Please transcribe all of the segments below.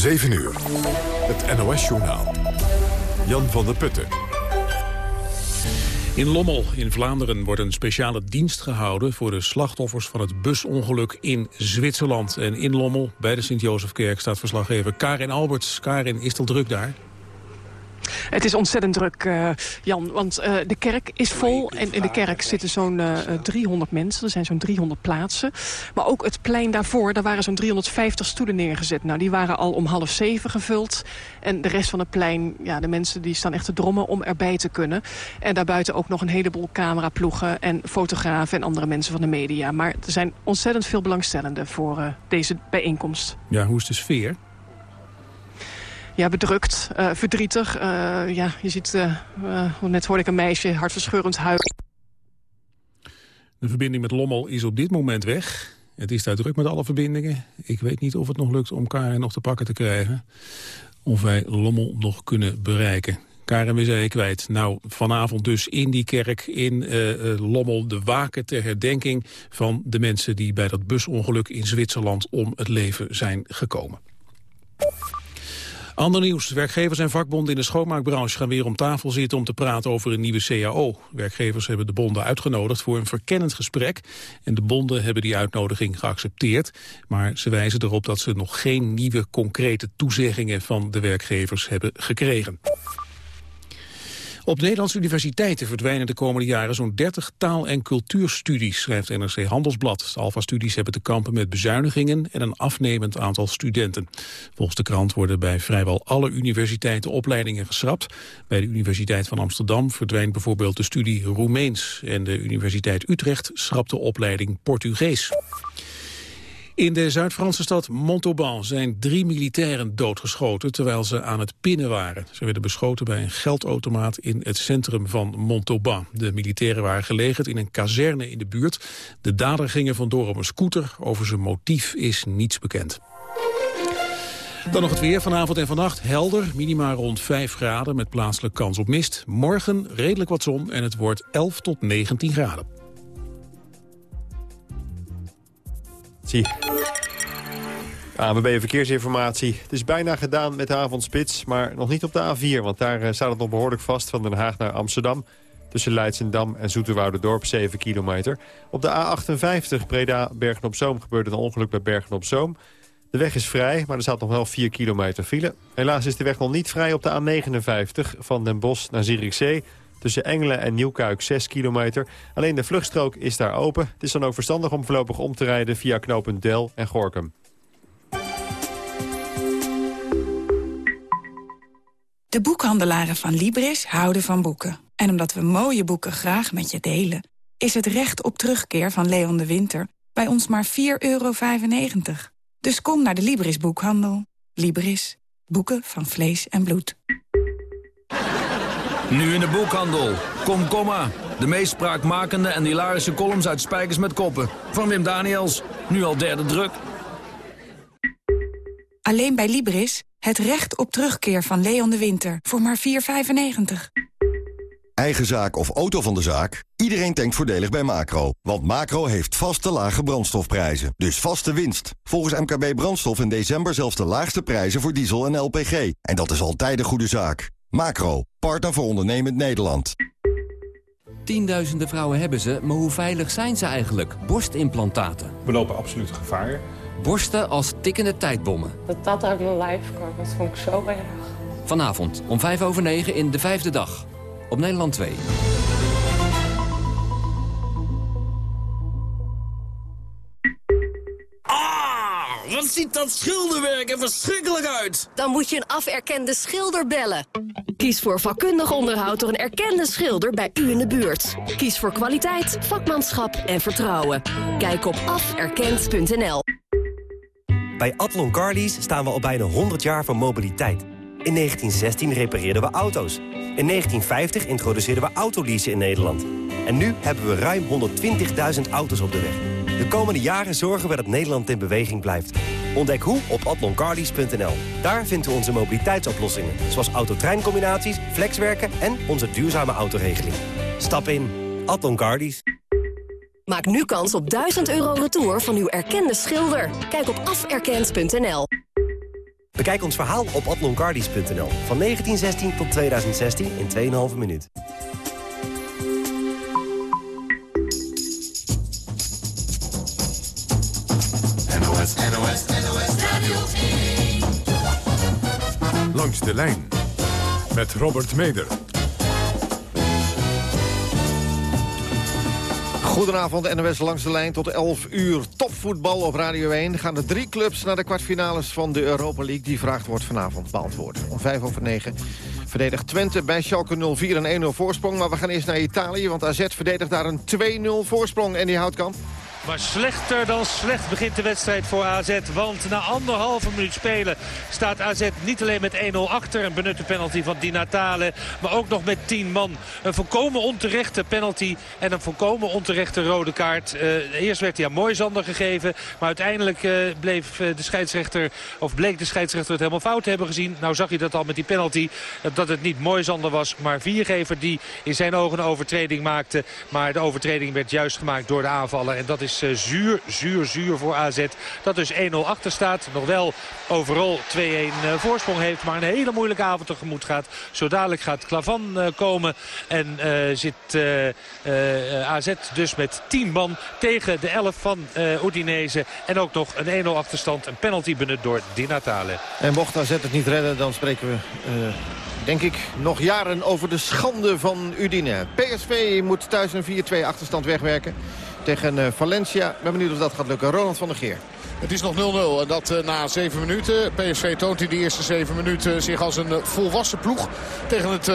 7 uur. Het NOS-journaal. Jan van der Putten. In Lommel in Vlaanderen wordt een speciale dienst gehouden... voor de slachtoffers van het busongeluk in Zwitserland. En in Lommel, bij de Sint-Jozefkerk, staat verslaggever Karin Alberts. Karin, is het al druk daar? Het is ontzettend druk, uh, Jan, want uh, de kerk is vol. En in de kerk zitten zo'n uh, 300 mensen. Er zijn zo'n 300 plaatsen. Maar ook het plein daarvoor, daar waren zo'n 350 stoelen neergezet. Nou, die waren al om half zeven gevuld. En de rest van het plein, ja, de mensen die staan echt te drommen om erbij te kunnen. En daarbuiten ook nog een heleboel cameraploegen en fotografen en andere mensen van de media. Maar er zijn ontzettend veel belangstellenden voor deze bijeenkomst. Ja, hoe is de sfeer? Ja, bedrukt, uh, verdrietig. Uh, ja, je ziet, uh, net hoorde ik een meisje hartverscheurend huilen. De verbinding met Lommel is op dit moment weg. Het is daar druk met alle verbindingen. Ik weet niet of het nog lukt om Karen nog te pakken te krijgen. Of wij Lommel nog kunnen bereiken. Karen, we zijn kwijt. Nou, vanavond dus in die kerk in Lommel de waken ter herdenking van de mensen die bij dat busongeluk in Zwitserland om het leven zijn gekomen. Ander nieuws. Werkgevers en vakbonden in de schoonmaakbranche gaan weer om tafel zitten om te praten over een nieuwe CAO. Werkgevers hebben de bonden uitgenodigd voor een verkennend gesprek. En de bonden hebben die uitnodiging geaccepteerd. Maar ze wijzen erop dat ze nog geen nieuwe concrete toezeggingen van de werkgevers hebben gekregen. Op Nederlandse universiteiten verdwijnen de komende jaren zo'n 30 taal- en cultuurstudies, schrijft NRC Handelsblad. De Alfa-studies hebben te kampen met bezuinigingen en een afnemend aantal studenten. Volgens de krant worden bij vrijwel alle universiteiten opleidingen geschrapt. Bij de Universiteit van Amsterdam verdwijnt bijvoorbeeld de studie Roemeens en de Universiteit Utrecht schrapt de opleiding Portugees. In de Zuid-Franse stad Montauban zijn drie militairen doodgeschoten terwijl ze aan het pinnen waren. Ze werden beschoten bij een geldautomaat in het centrum van Montauban. De militairen waren gelegerd in een kazerne in de buurt. De dader gingen vandoor op een scooter. Over zijn motief is niets bekend. Dan nog het weer vanavond en vannacht. Helder, minima rond 5 graden met plaatselijk kans op mist. Morgen redelijk wat zon en het wordt 11 tot 19 graden. Zie. ANWB Verkeersinformatie. Het is bijna gedaan met de avondspits, maar nog niet op de A4... want daar eh, staat het nog behoorlijk vast van Den Haag naar Amsterdam. Tussen Leidsendam en Dorp 7 kilometer. Op de A58 Breda-Bergen-op-Zoom gebeurde een ongeluk bij Bergen-op-Zoom. De weg is vrij, maar er staat nog wel 4 kilometer file. Helaas is de weg nog niet vrij op de A59 van Den Bosch naar Zierikzee... Tussen Engelen en Nieuwkuik 6 kilometer. Alleen de vluchtstrook is daar open. Het is dan ook verstandig om voorlopig om te rijden via knooppunt Del en Gorkum. De boekhandelaren van Libris houden van boeken. En omdat we mooie boeken graag met je delen... is het recht op terugkeer van Leon de Winter bij ons maar 4,95 euro. Dus kom naar de Libris boekhandel. Libris. Boeken van vlees en bloed. Nu in de boekhandel. Kom, komma. De meest spraakmakende en hilarische columns uit Spijkers met Koppen. Van Wim Daniels. Nu al derde druk. Alleen bij Libris. Het recht op terugkeer van Leon de Winter. Voor maar 4,95. Eigen zaak of auto van de zaak? Iedereen denkt voordelig bij Macro. Want Macro heeft vaste lage brandstofprijzen. Dus vaste winst. Volgens MKB Brandstof in december zelfs de laagste prijzen voor diesel en LPG. En dat is altijd een goede zaak. Macro, partner voor ondernemend Nederland. Tienduizenden vrouwen hebben ze, maar hoe veilig zijn ze eigenlijk? Borstimplantaten. We lopen absoluut gevaar. Borsten als tikkende tijdbommen. Dat dat uit mijn lijf kwam, dat vond ik zo erg. Vanavond om vijf over negen in De Vijfde Dag. Op Nederland 2. Ziet dat schilderwerk er verschrikkelijk uit! Dan moet je een aferkende schilder bellen. Kies voor vakkundig onderhoud door een erkende schilder bij u in de buurt. Kies voor kwaliteit, vakmanschap en vertrouwen. Kijk op aferkend.nl. Bij Atlon Carlies staan we al bijna 100 jaar van mobiliteit. In 1916 repareerden we auto's. In 1950 introduceerden we autoleasen in Nederland. En nu hebben we ruim 120.000 auto's op de weg. De komende jaren zorgen we dat Nederland in beweging blijft. Ontdek hoe op atloncarlies.nl. Daar vinden we onze mobiliteitsoplossingen. Zoals autotreincombinaties, flexwerken en onze duurzame autoregeling. Stap in. Atlon Maak nu kans op 1000 euro retour van uw erkende schilder. Kijk op aferkend.nl. Bekijk ons verhaal op atloncardies.nl. Van 1916 tot 2016 in 2,5 minuut. NOS, NOS, NOS Radio 1. Langs de lijn met Robert Meder. Goedenavond, NOS langs de lijn tot 11 uur. Topvoetbal op Radio 1. Gaan de drie clubs naar de kwartfinales van de Europa League. Die vraag wordt vanavond beantwoord. Om 5 over 9 verdedigt Twente bij Schalke 0-4 en 1-0 voorsprong. Maar we gaan eerst naar Italië, want AZ verdedigt daar een 2-0 voorsprong. En die houtkamp. Maar slechter dan slecht begint de wedstrijd voor AZ. Want na anderhalve minuut spelen staat AZ niet alleen met 1-0 achter. Een benutte penalty van Di Natale. Maar ook nog met 10 man. Een volkomen onterechte penalty en een volkomen onterechte rode kaart. Uh, eerst werd hij aan Moisander gegeven. Maar uiteindelijk uh, bleef de scheidsrechter, of bleek de scheidsrechter het helemaal fout te hebben gezien. Nou zag je dat al met die penalty. Dat het niet Moisander was, maar Viergever die in zijn ogen een overtreding maakte. Maar de overtreding werd juist gemaakt door de aanvaller. En dat is is uh, zuur, zuur, zuur voor AZ. Dat dus 1-0 achter staat. Nog wel overal 2-1 uh, voorsprong heeft. Maar een hele moeilijke avond tegemoet gaat. Zo dadelijk gaat Klavan uh, komen. En zit AZ dus met 10 man tegen de 11 van Udinese. En ook nog een 1-0 achterstand. Een penalty benut door Di Natale. En mocht AZ het niet redden, dan spreken we denk ik, nog jaren over de schande van Udine. PSV moet thuis een 4-2 achterstand wegwerken tegen uh, Valencia. Ik ben benieuwd of dat gaat lukken. Ronald van der Geer. Het is nog 0-0 en dat uh, na 7 minuten. PSV toont in de eerste 7 minuten zich als een uh, volwassen ploeg tegen het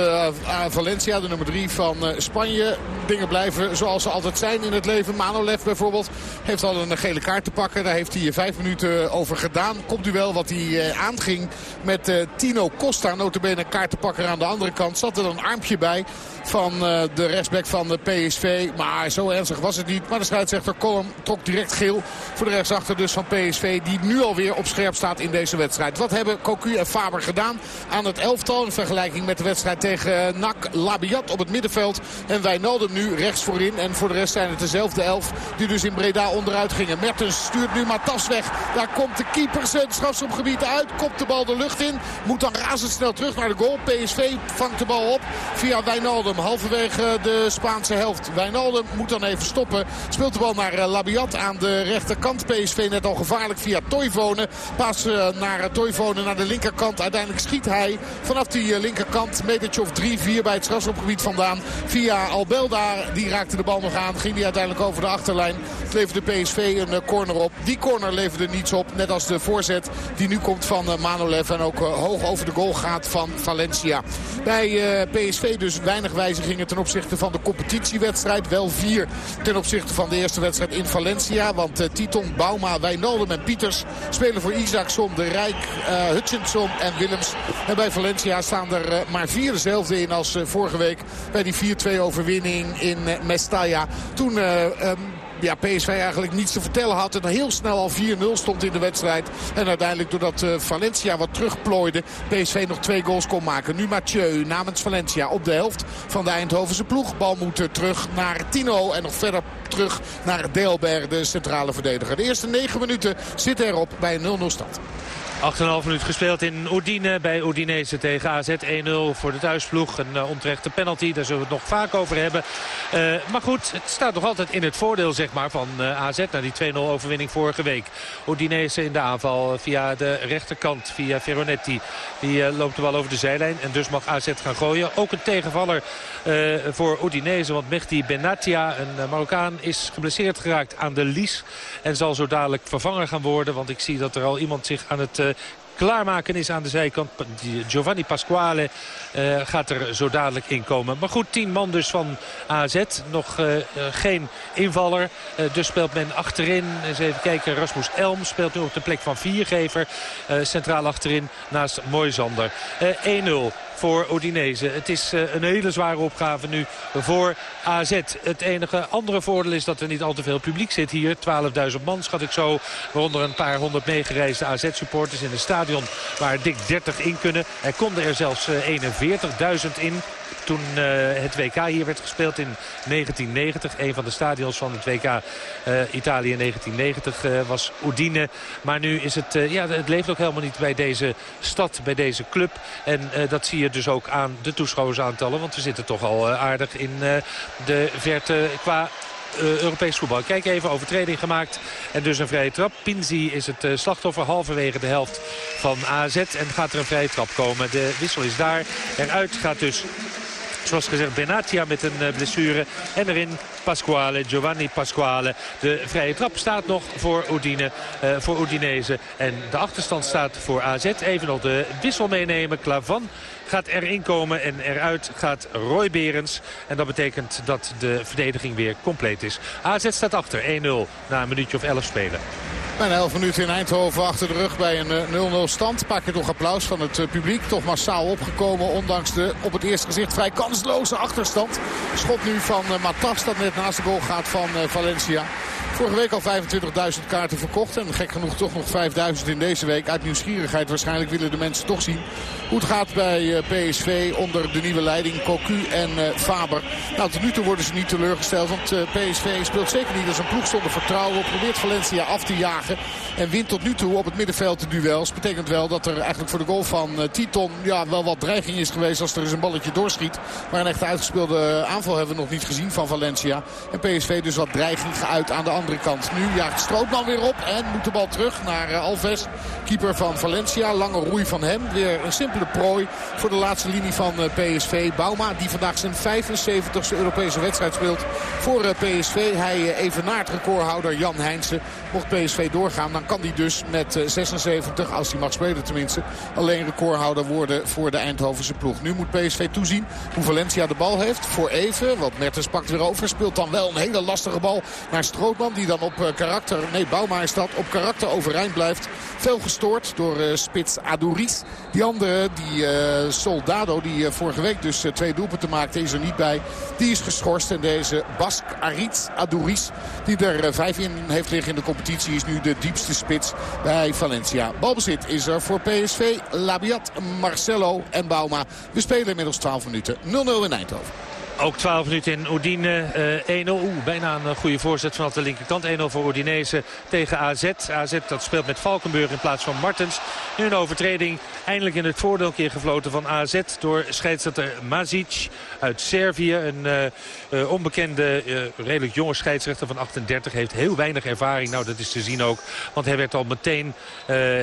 Valencia, de nummer 3 van Spanje. Dingen blijven zoals ze altijd zijn in het leven. Manolev bijvoorbeeld heeft al een gele kaart te pakken. Daar heeft hij 5 minuten over gedaan. Komt u wel wat hij aanging met Tino Costa. Notabene een kaartenpakker aan de andere kant. Zat er een armpje bij van de rechtsback van de PSV. Maar zo ernstig was het niet. Maar de scheidsrechter Colm trok direct geel voor de rechtsachter dus van PSV. Die nu alweer op scherp staat in deze wedstrijd. Wat hebben Cocu en Faber gedaan aan het elftal in vergelijking met de wedstrijd tegen NAC Labiat op het middenveld. En Wijnaldum nu rechts voorin. En voor de rest zijn het dezelfde elf die dus in Breda onderuit gingen. Mertens stuurt nu Matas weg. Daar komt de keeper zijn strafschopgebied uit. Kopt de bal de lucht in. Moet dan razendsnel terug naar de goal. PSV vangt de bal op via Wijnaldum. Halverwege de Spaanse helft. Wijnaldum moet dan even stoppen. Speelt de bal naar Labiat aan de rechterkant. PSV net al gevaarlijk via Toivonen. Pas uh, naar Toivonen naar de linkerkant. Uiteindelijk schiet hij vanaf die linkerkant. Metertje of 3-4 bij het strafschopgebied vandaan. Via Albelda. Die raakte de bal nog aan. Ging die uiteindelijk over de achterlijn. Het leverde PSV een corner op. Die corner leverde niets op. Net als de voorzet die nu komt van Manolev. En ook hoog over de goal gaat van Valencia. Bij PSV dus weinig wijzigingen ten opzichte van de competitiewedstrijd. Wel vier ten opzichte van de eerste wedstrijd in Valencia. Want Titon, Bauma, Wijnaldum en Pieters spelen voor Isaacson, De Rijk, uh, Hutchinson en Willems. En bij Valencia staan er uh, maar vier dezelfde in als vorige week bij die 4-2 overwinning in Mestalla. Toen... Um, ja, PSV eigenlijk niets te vertellen had. En heel snel al 4-0 stond in de wedstrijd. En uiteindelijk doordat uh, Valencia wat terugplooide... PSV nog twee goals kon maken. Nu Mathieu namens Valencia op de helft van de Eindhovense ploeg. Bal moet uh, terug naar Tino en nog verder terug naar Deelberg, de centrale verdediger. De eerste negen minuten zitten erop bij een 0-0 stand. 8,5 minuut gespeeld in Udine bij Udinese tegen AZ 1-0 voor de thuisploeg. Een uh, onterechte penalty, daar zullen we het nog vaak over hebben. Uh, maar goed, het staat nog altijd in het voordeel zeg maar, van uh, AZ na die 2-0 overwinning vorige week. Udinese in de aanval via de rechterkant, via Veronetti. Die loopt de bal over de zijlijn en dus mag AZ gaan gooien. Ook een tegenvaller voor Udinese, want Mehdi Benatia, een Marokkaan, is geblesseerd geraakt aan de lies. En zal zo dadelijk vervangen gaan worden, want ik zie dat er al iemand zich aan het klaarmaken is aan de zijkant. Giovanni Pasquale uh, gaat er zo dadelijk in komen. Maar goed, 10 man dus van AZ. Nog uh, geen invaller. Dus speelt men achterin. Eens even kijken, Rasmus Elm speelt nu op de plek van viergever. centraal achterin naast Moisander. 1-0 voor Udinese. Het is een hele zware opgave nu voor AZ. Het enige andere voordeel is dat er niet al te veel publiek zit hier. 12.000 man schat ik zo. Waaronder een paar honderd meegereisde AZ-supporters in de stadion waar dik 30 in kunnen. Er konden er zelfs 41.000 in toen uh, het WK hier werd gespeeld in 1990. Een van de stadions van het WK uh, Italië 1990 uh, was Udine. Maar nu is het, ja, het leeft ook helemaal niet bij deze stad, bij deze club. En dat zie je dus ook aan de toeschouwersaantallen. Want we zitten toch al aardig in de verte qua uh, Europees voetbal. Kijk even, overtreding gemaakt en dus een vrije trap. Pinzi is het uh, slachtoffer halverwege de helft van AZ en gaat er een vrije trap komen. De wissel is daar. Eruit gaat dus Zoals gezegd Benatia met een eh, blessure. En erin Pasquale, Giovanni Pasquale. De vrije trap staat nog voor, Udine, voor Udinese. En de achterstand staat voor AZ. Even nog de wissel meenemen. Klavan gaat erin komen en eruit gaat Roy Berens. En dat betekent dat de verdediging weer compleet is. AZ staat achter 1-0 na een minuutje of 11 spelen. Bijna 11 minuten in Eindhoven achter de rug bij een 0-0 eh, stand. Een paar nog applaus van het eh, publiek. Toch massaal opgekomen ondanks de op het eerste gezicht vrij kansloze achterstand. Schot nu van eh, Matas dat net naast de goal gaat van Valencia. Vorige week al 25.000 kaarten verkocht. En gek genoeg toch nog 5.000 in deze week. Uit nieuwsgierigheid waarschijnlijk willen de mensen toch zien hoe het gaat bij PSV onder de nieuwe leiding Cocu en Faber. Nou, tot nu toe worden ze niet teleurgesteld. Want PSV speelt zeker niet als een ploeg zonder vertrouwen. Probeert Valencia af te jagen. En wint tot nu toe op het middenveld de duels. Betekent wel dat er eigenlijk voor de goal van Titon ja, wel wat dreiging is geweest als er eens een balletje doorschiet. Maar een echte uitgespeelde aanval hebben we nog niet gezien van Valencia. En PSV dus wat dreiging geuit aan de andere kant. Nu jaagt Strootman weer op en moet de bal terug naar uh, Alves. Keeper van Valencia. Lange roei van hem. Weer een simpele prooi voor de laatste linie van uh, PSV. Bauma die vandaag zijn 75ste Europese wedstrijd speelt voor PSV. Hij evenaart recordhouder Jan Heijnsen. Mocht PSV doorgaan, dan kan hij dus met 76, eh, als hij mag spelen tenminste, alleen recordhouder worden voor de Eindhovense ploeg. Nu moet PSV toezien hoe Valencia de bal heeft. Voor even, want Mertens pakt weer over. Speelt dan wel een hele lastige bal naar Strootman. Die dan op eh, karakter, nee Bouma is dat, op karakter overeind blijft. Veel gestoord door uh, spits Adouris. Die andere, die uh, Soldado, die vorige week dus twee doelpunten maakte, is er niet bij. Die is geschorst. En deze Bask Aritz Adouris, die er vijf in heeft liggen in de competitie, is nu de diepste spits bij Valencia. Balbezit is er voor PSV, Labiat, Marcelo en Bauma. We spelen inmiddels 12 minuten 0-0 in Eindhoven. Ook 12 minuten in Oudine. Uh, 1-0. Oeh, bijna een goede voorzet vanaf de linkerkant. 1-0 voor Oudinese tegen AZ. AZ dat speelt met Valkenburg in plaats van Martens. Nu een overtreding. Eindelijk in het voordeel keer gefloten van AZ door scheidsrechter Mazic uit Servië. Een uh, onbekende, redelijk jonge scheidsrechter van 38. Heeft heel weinig ervaring. Nou, dat is te zien ook. Want hij werd al meteen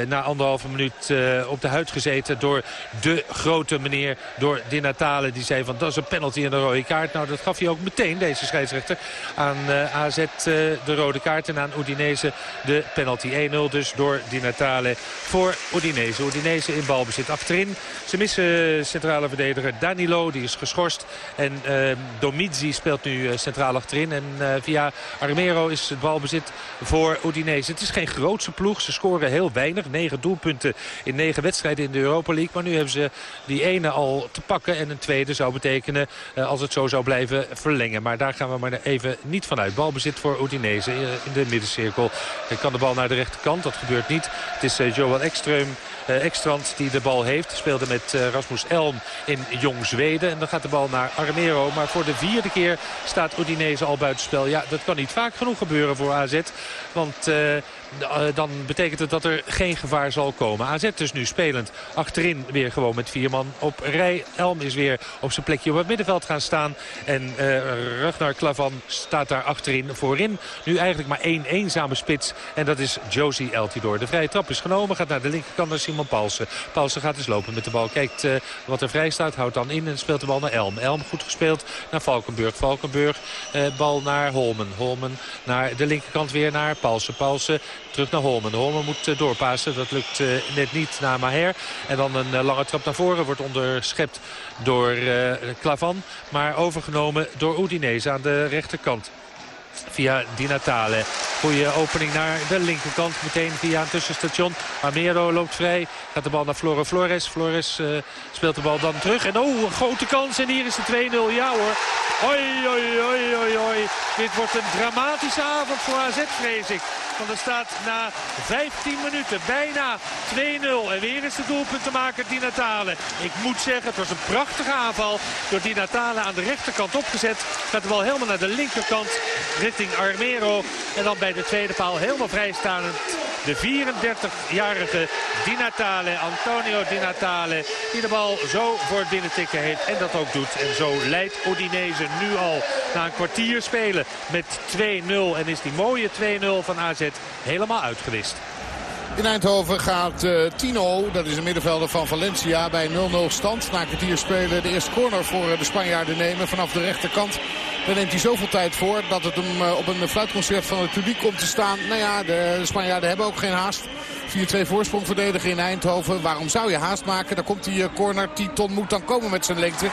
na anderhalve minuut op de huid gezeten door de grote meneer. Door Di Natale. Die zei van dat is een penalty en een rode kaart. Nou, dat gaf hij ook meteen, deze scheidsrechter. Aan AZ de rode kaart en aan Udinese de penalty. 1-0 dus door Di Natale voor Udinese. Udinese in balbezit achterin. Ze missen centrale verdediger Danilo. Die is geschorst. En uh, Domizzi speelt nu eh, centraal achterin. En uh, via Armero is het balbezit voor Udinese. Het is geen grootse ploeg. Ze scoren heel weinig. 9 doelpunten in 9 wedstrijden in de Europa League. Maar nu hebben ze die ene al te pakken. En een tweede zou betekenen uh, als het zo zou blijven verlengen. Maar daar gaan we maar even niet vanuit. Balbezit voor Udinese in de middencirkel. Hij kan de bal naar de rechterkant. Dat gebeurt niet. Het is Joel Ekström uh, Ekstrand die de bal heeft. Speelde met uh, Rasmus Elm in Jong Zweden. En dan gaat de bal naar Armero. Maar voor de vierde keer staat Udinese al buitenspel. Ja, dat kan niet vaak genoeg gebeuren voor AZ. Want... Eh, dan betekent het dat er geen gevaar zal komen. AZ dus nu spelend achterin weer gewoon met vier man op rij. Elm is weer op zijn plekje op het middenveld gaan staan. En uh, Ragnar Klavan staat daar achterin voorin. Nu eigenlijk maar één eenzame spits. En dat is Josie Eltidoor. De vrije trap is genomen. Gaat naar de linkerkant naar Simon Paulsen. Paulsen gaat dus lopen met de bal. Kijkt uh, wat er vrij staat. Houdt dan in en speelt de bal naar Elm. Elm goed gespeeld naar Valkenburg. Valkenburg bal naar Holmen. Holmen naar de linkerkant weer naar Paulsen. Paulsen terug naar Holmen. Holmen moet uh, doorpassen. Dat lukt uh, net niet naar Maher. En dan een uh, lange trap naar voren. Wordt onderschept door Klavan. Maar overgenomen door Udinese aan de rechterkant. Via Di Natale. Goede opening naar de linkerkant. Meteen via een tussenstation. Armero loopt vrij. Gaat de bal naar Flore Flores. Flores speelt de bal dan terug. En oh, een grote kans. En hier is de 2-0. Ja hoor. Oi, oi, oi, oi, oi. Dit wordt een dramatische avond voor AZ, vrees ik. Want er staat na 15 minuten bijna 2-0. En weer is de doelpunt te maken, Di Natale. Ik moet zeggen, het was een prachtige aanval door Di Natale aan de rechterkant opgezet. Gaat de bal helemaal naar de linkerkant richting Armero. En dan bij de tweede paal helemaal vrijstaand de 34-jarige Di Natale, Antonio Di Natale, die de bal zo voor het binnentikken heeft en dat ook doet. En zo leidt Udinese nu al na een kwartier spelen met 2-0 en is die mooie 2-0 van AZ helemaal uitgewist. In Eindhoven gaat uh, Tino, dat is een middenvelder van Valencia, bij 0-0 stand. Na kwartier spelen de eerste corner voor de Spanjaarden nemen vanaf de rechterkant. Daar neemt hij zoveel tijd voor dat het hem eh, op een fluitconcert van het publiek komt te staan. Nou ja, de Spanjaarden hebben ook geen haast. 4-2 voorsprong verdedigen in Eindhoven. Waarom zou je haast maken? Daar komt die eh, corner. Titon moet dan komen met zijn lengte.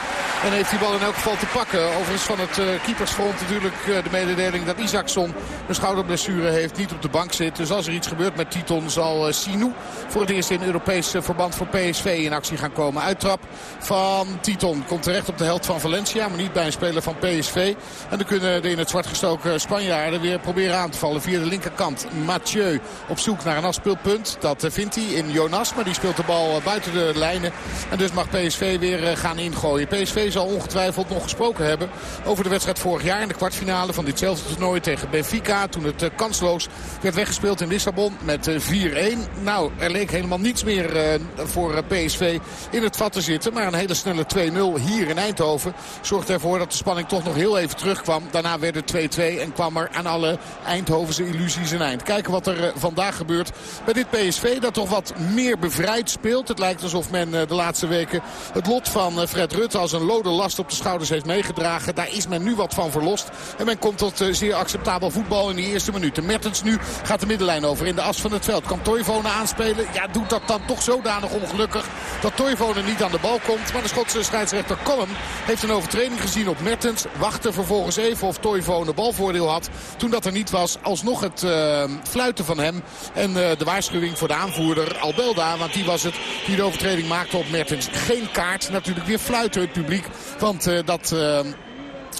En heeft die bal in elk geval te pakken. Overigens van het uh, keepersfront natuurlijk de mededeling dat Isaacson een schouderblessure heeft. Niet op de bank zit. Dus als er iets gebeurt met Titon zal Sinou voor het eerst in Europees verband voor PSV in actie gaan komen. Uittrap van Titon komt terecht op de helft van Valencia. Maar niet bij een speler van PSV. En dan kunnen de in het zwart gestoken Spanjaarden weer proberen aan te vallen via de linkerkant. Mathieu op zoek naar een afspeelpunt. Dat eh, vindt hij in Jonas, maar die speelt de bal eh, buiten de lijnen. En dus mag PSV weer eh, gaan ingooien. PSV zal ongetwijfeld nog gesproken hebben over de wedstrijd vorig jaar in de kwartfinale van ditzelfde toernooi tegen Benfica. Toen het kansloos werd weggespeeld in Lissabon met 4-1. Nou, er leek helemaal niets meer voor PSV in het vat te zitten. Maar een hele snelle 2-0 hier in Eindhoven zorgt ervoor dat de spanning toch nog heel even terugkwam. Daarna werd het 2-2 en kwam er aan alle Eindhovense illusies een eind. Kijken wat er vandaag gebeurt bij dit PSV dat toch wat meer bevrijd speelt. Het lijkt alsof men eh, de laatste weken het lot van eh, Fred Rutte als een lode last op de schouders heeft meegedragen. Daar is men nu wat van verlost. En men komt tot zeer acceptabel voetbal in de eerste minuten. Mertens nu gaat de middenlijn over in de as van het veld. Kan Toivonen aanspelen? Ja, doet dat dan toch zodanig ongelukkig dat Toivonen niet aan de bal komt. Maar de Schotse scheidsrechter Collum heeft een overtreding gezien op Mertens. Wachten vervolgens even of Toivonen balvoordeel had. Toen dat er niet was, alsnog het fluiten van hem. En de waarschuwing voor de aanvoerder Albelda. Want die was het die de overtreding maakte op Mertens. Geen kaart, natuurlijk weer fluiten het publiek. Want uh, dat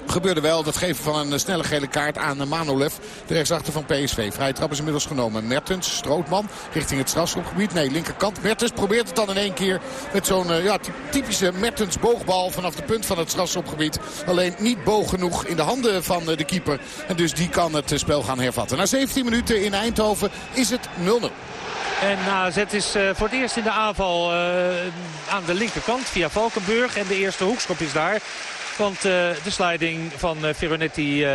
gebeurde wel. Dat geven van een snelle gele kaart aan Manolev. De rechtsachter van PSV. Vrije trap is inmiddels genomen. Mertens, Strootman, richting het strafschopgebied. Nee, linkerkant. Mertens probeert het dan in één keer met zo'n ja, typische Mertens boogbal vanaf de punt van het strafschopgebied. Alleen niet boog genoeg in de handen van de keeper. En dus die kan het spel gaan hervatten. Na 17 minuten in Eindhoven is het 0-0. En AZ is uh, voor het eerst in de aanval uh, aan de linkerkant via Valkenburg. En de eerste hoekschop is daar. Want uh, de sliding van Veronetti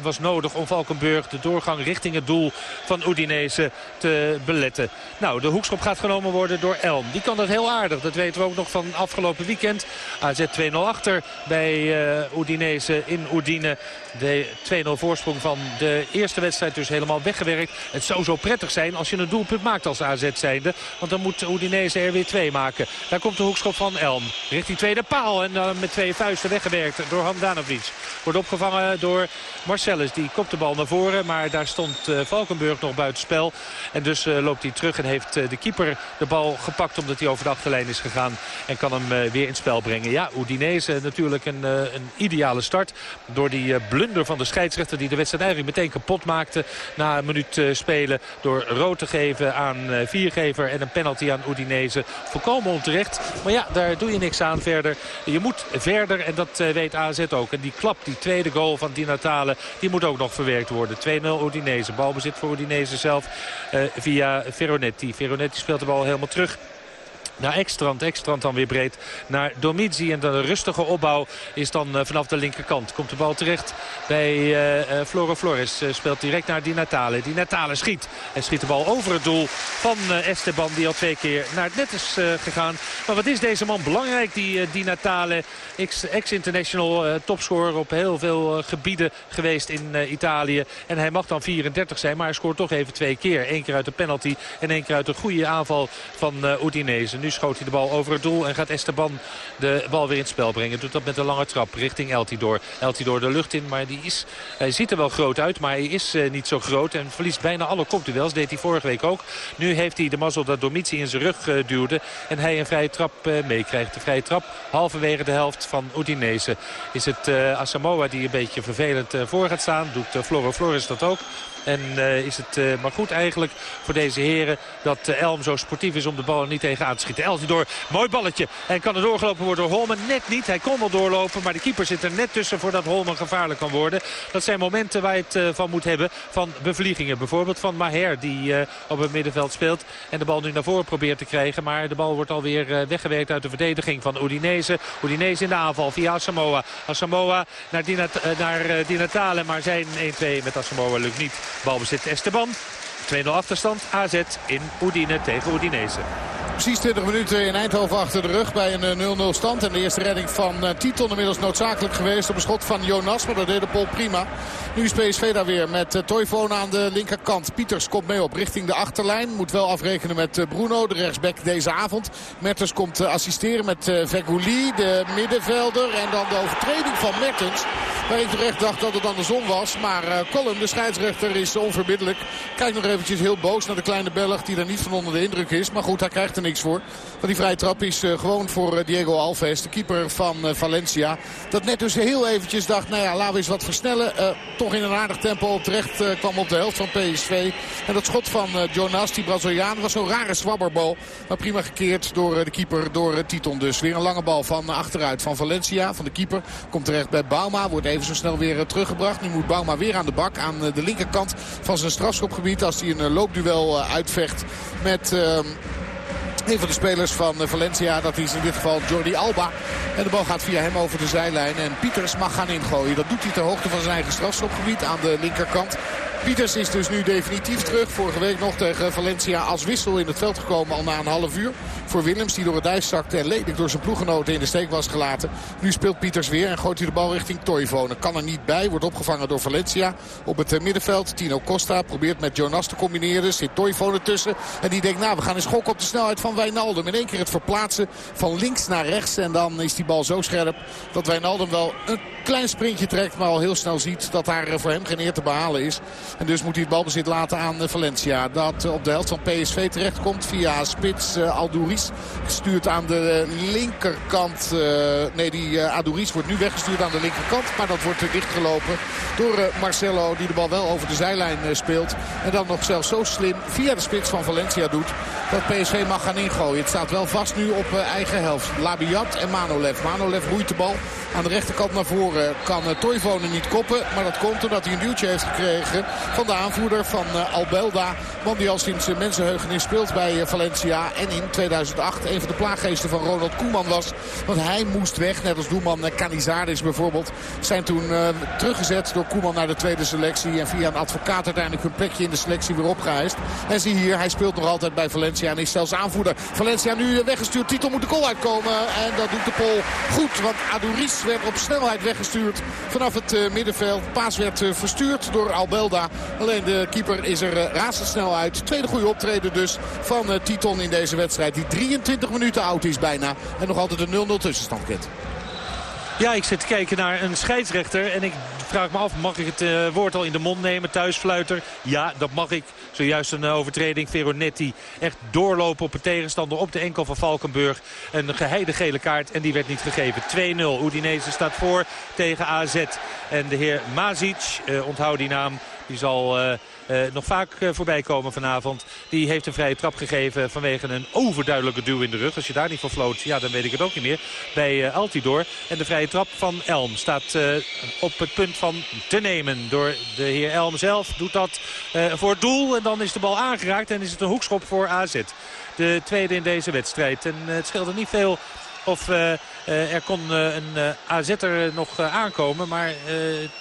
was nodig om Valkenburg de doorgang richting het doel van Udinese te beletten. Nou, de hoekschop gaat genomen worden door Elm. Die kan dat heel aardig. Dat weten we ook nog van afgelopen weekend. AZ 2-0 achter bij Udinese in Udine. De 2-0 voorsprong van de eerste wedstrijd dus helemaal weggewerkt. Het zou zo prettig zijn als je een doelpunt maakt als AZ zijnde. Want dan moet Udinese er weer twee maken. Daar komt de hoekschop van Elm. Richting tweede paal en dan met twee vuisten weggewerkt door Handanovic. Wordt opgevangen door Marcellus. Die kopt de bal naar voren. Maar daar stond uh, Valkenburg nog buiten spel. En dus uh, loopt hij terug en heeft de keeper de bal gepakt. Omdat hij over de achterlijn is gegaan. En kan hem weer in spel brengen. Ja, Udinese natuurlijk een, een ideale start. Door die blunder van de scheidsrechter die de wedstrijd eigenlijk meteen kapot maakte. Na een minuut spelen. Door rood te geven aan viergever en een penalty aan Udinese. Volkomen onterecht. Maar ja, daar doe je niks aan verder. Je moet verder en dat weet AZ ook. En die klap, die tweede goal van Di Natale, die moet ook nog verwerkt worden. 2-0 Udinese. Balbezit voor Udinese zelf via Veronetti. Veronetti speelt de bal helemaal terug naar Ekstrand. Ekstrand dan weer breed naar Domizi. En de rustige opbouw is dan uh, vanaf de linkerkant. Komt de bal terecht bij uh, uh, Floro Flores. speelt direct naar Di Natale. Di Natale schiet. En schiet de bal over het doel van Esteban. Die al twee keer naar het net is gegaan. Maar wat is deze man belangrijk, die Di Natale. Ex-international topscorer op heel veel gebieden geweest in Italië. En hij mag dan 34 zijn. Maar hij scoort toch even twee keer. Eén keer uit de penalty en één keer uit een goede aanval van Udinese. Nu nu schoot hij de bal over het doel en gaat Esteban de bal weer in het spel brengen. Doet dat met een lange trap richting Eltidoor. Eltidoor de lucht in, maar die is, hij ziet er wel groot uit, maar hij is niet zo groot. En verliest bijna alle kopduels, deed hij vorige week ook. Nu heeft hij de mazzel dat Domici in zijn rug duwde. En hij een vrije trap meekrijgt. De vrije trap halverwege de helft van Udinese. Is het Asamoah die een beetje vervelend voor gaat staan. Doet Floro Flores dat ook. En uh, is het uh, maar goed eigenlijk voor deze heren dat uh, Elm zo sportief is om de bal niet tegen aan te schieten. Eltidoor, mooi balletje. En kan er doorgelopen worden door Holmen? Net niet. Hij kon wel doorlopen, maar de keeper zit er net tussen voordat Holmen gevaarlijk kan worden. Dat zijn momenten waar je het van moet hebben. Van bevliegingen. Bijvoorbeeld van Maher die op het middenveld speelt. En de bal nu naar voren probeert te krijgen. Maar de bal wordt alweer weggewerkt uit de verdediging van Udinese. Udinese in de aanval via Asamoah. Asamoah naar, Dinat naar Dinatale. Maar zijn 1-2 met Asamoah lukt niet. Balbezit Esteban. 2-0 achterstand. AZ in Oedine tegen Oedineese. Precies 20 minuten in Eindhoven achter de rug bij een 0-0 stand. En de eerste redding van uh, Titon inmiddels noodzakelijk geweest op een schot van Jonas. Maar dat deed de Pol prima. Nu is PSV daar weer met uh, Toivonen aan de linkerkant. Pieters komt mee op richting de achterlijn. Moet wel afrekenen met Bruno, de rechtsback deze avond. Mertens komt assisteren met Vegouli, de middenvelder. En dan de overtreding van Mertens. Waar ik terecht dacht dat het andersom was. Maar Colin, de scheidsrechter, is onverbiddelijk. Kijk nog eventjes heel boos naar de kleine Belg die er niet van onder de indruk is. Maar goed, hij krijgt er niks voor. Want die vrije trap is uh, gewoon voor uh, Diego Alves, de keeper van Valencia. Dat net dus heel eventjes dacht, nou ja, laten we eens wat versnellen. toch in een aardig tempo terecht kwam op de helft van PSV. En dat schot van Jonas, die Braziliaan, was zo'n rare zwabberbal. Maar prima gekeerd door de keeper, door Titon dus. Weer een lange bal van achteruit van Valencia, van de keeper. Komt terecht bij Bauma, wordt even zo snel weer teruggebracht. Nu moet Bauma weer aan de bak, aan de linkerkant van zijn strafschopgebied. Als hij een loopduel uitvecht met... Ehm, een van de spelers van Valencia, dat is in dit geval Jordi Alba. En de bal gaat via hem over de zijlijn. En Pieters mag gaan ingooien. Dat doet hij ter hoogte van zijn eigen strafschopgebied aan de linkerkant. Pieters is dus nu definitief terug. Vorige week nog tegen Valencia als wissel in het veld gekomen al na een half uur. Voor Willems die door het ijs zakte en lelijk door zijn ploeggenoten in de steek was gelaten. Nu speelt Pieters weer en gooit hij de bal richting Toivonen. Kan er niet bij, wordt opgevangen door Valencia. Op het middenveld Tino Costa probeert met Jonas te combineren. Zit Toivonen tussen en die denkt nou we gaan eens gokken op de snelheid van Wijnaldum. In één keer het verplaatsen van links naar rechts. En dan is die bal zo scherp dat Wijnaldum wel een klein sprintje trekt. Maar al heel snel ziet dat daar voor hem geen eer te behalen is. En dus moet hij het balbezit laten aan Valencia. Dat op de helft van PSV terechtkomt via spits uh, Aldouris. Gestuurd aan de linkerkant. Nee, die Aldouris wordt nu weggestuurd aan de linkerkant. Maar dat wordt dichtgelopen door Marcelo. Die de bal wel over de zijlijn speelt. En dan nog zelfs zo slim via de spits van Valencia doet. Dat PSV mag gaan ingooien. Het staat wel vast nu op eigen helft. Labiat en Manolev. Manolev roeit de bal aan de rechterkant naar voren. Kan Toivonen niet koppen. Maar dat komt omdat hij een duwtje heeft gekregen van de aanvoerder van uh, Albelda. Man die al sinds uh, mensenheugenis speelt bij uh, Valencia. En in 2008 een van de plaaggeesten van Ronald Koeman was. Want hij moest weg, net als doelman Canizares bijvoorbeeld. Zijn toen teruggezet door Koeman naar de tweede selectie. En via een advocaat uiteindelijk hun plekje in de selectie weer opgeëist. En zie hier, hij speelt nog altijd bij Valencia en is zelfs aanvoerder. Valencia nu weggestuurd, titel moet de goal uitkomen. En dat doet de Pol goed, want Adouris werd op snelheid weggestuurd vanaf het middenveld. Paas werd verstuurd door Albelda. Alleen de keeper is er uh, razendsnel uit. Tweede goede optreden dus van uh, Titon in deze wedstrijd. Die 23 minuten oud is bijna. En nog altijd een 0-0 tussenstand kent. Ja, ik zit te kijken naar een scheidsrechter. En ik vraag me af, mag ik het uh, woord al in de mond nemen? Thuisfluiter? Ja, dat mag ik. Zojuist een uh, overtreding. Veronetti echt doorlopen op een tegenstander op de enkel van Valkenburg. Een geheide gele kaart en die werd niet gegeven. 2-0. Udinese staat voor tegen AZ. En de heer Mazic, uh, onthoud die naam, die zal nog vaak uh, voorbij komen vanavond. Die heeft een vrije trap gegeven vanwege een overduidelijke duw in de rug. Als je daar niet voor floot, ja, dan weet ik het ook niet meer. Bij Altidor. En de vrije trap van Elm staat op het punt van te nemen door de heer Elm zelf. Doet dat voor het doel en dan is de bal aangeraakt en is het een hoekschop voor AZ. De tweede in deze wedstrijd. En het scheelde niet veel of uh, uh, er kon uh, een AZ'er nog aankomen. Maar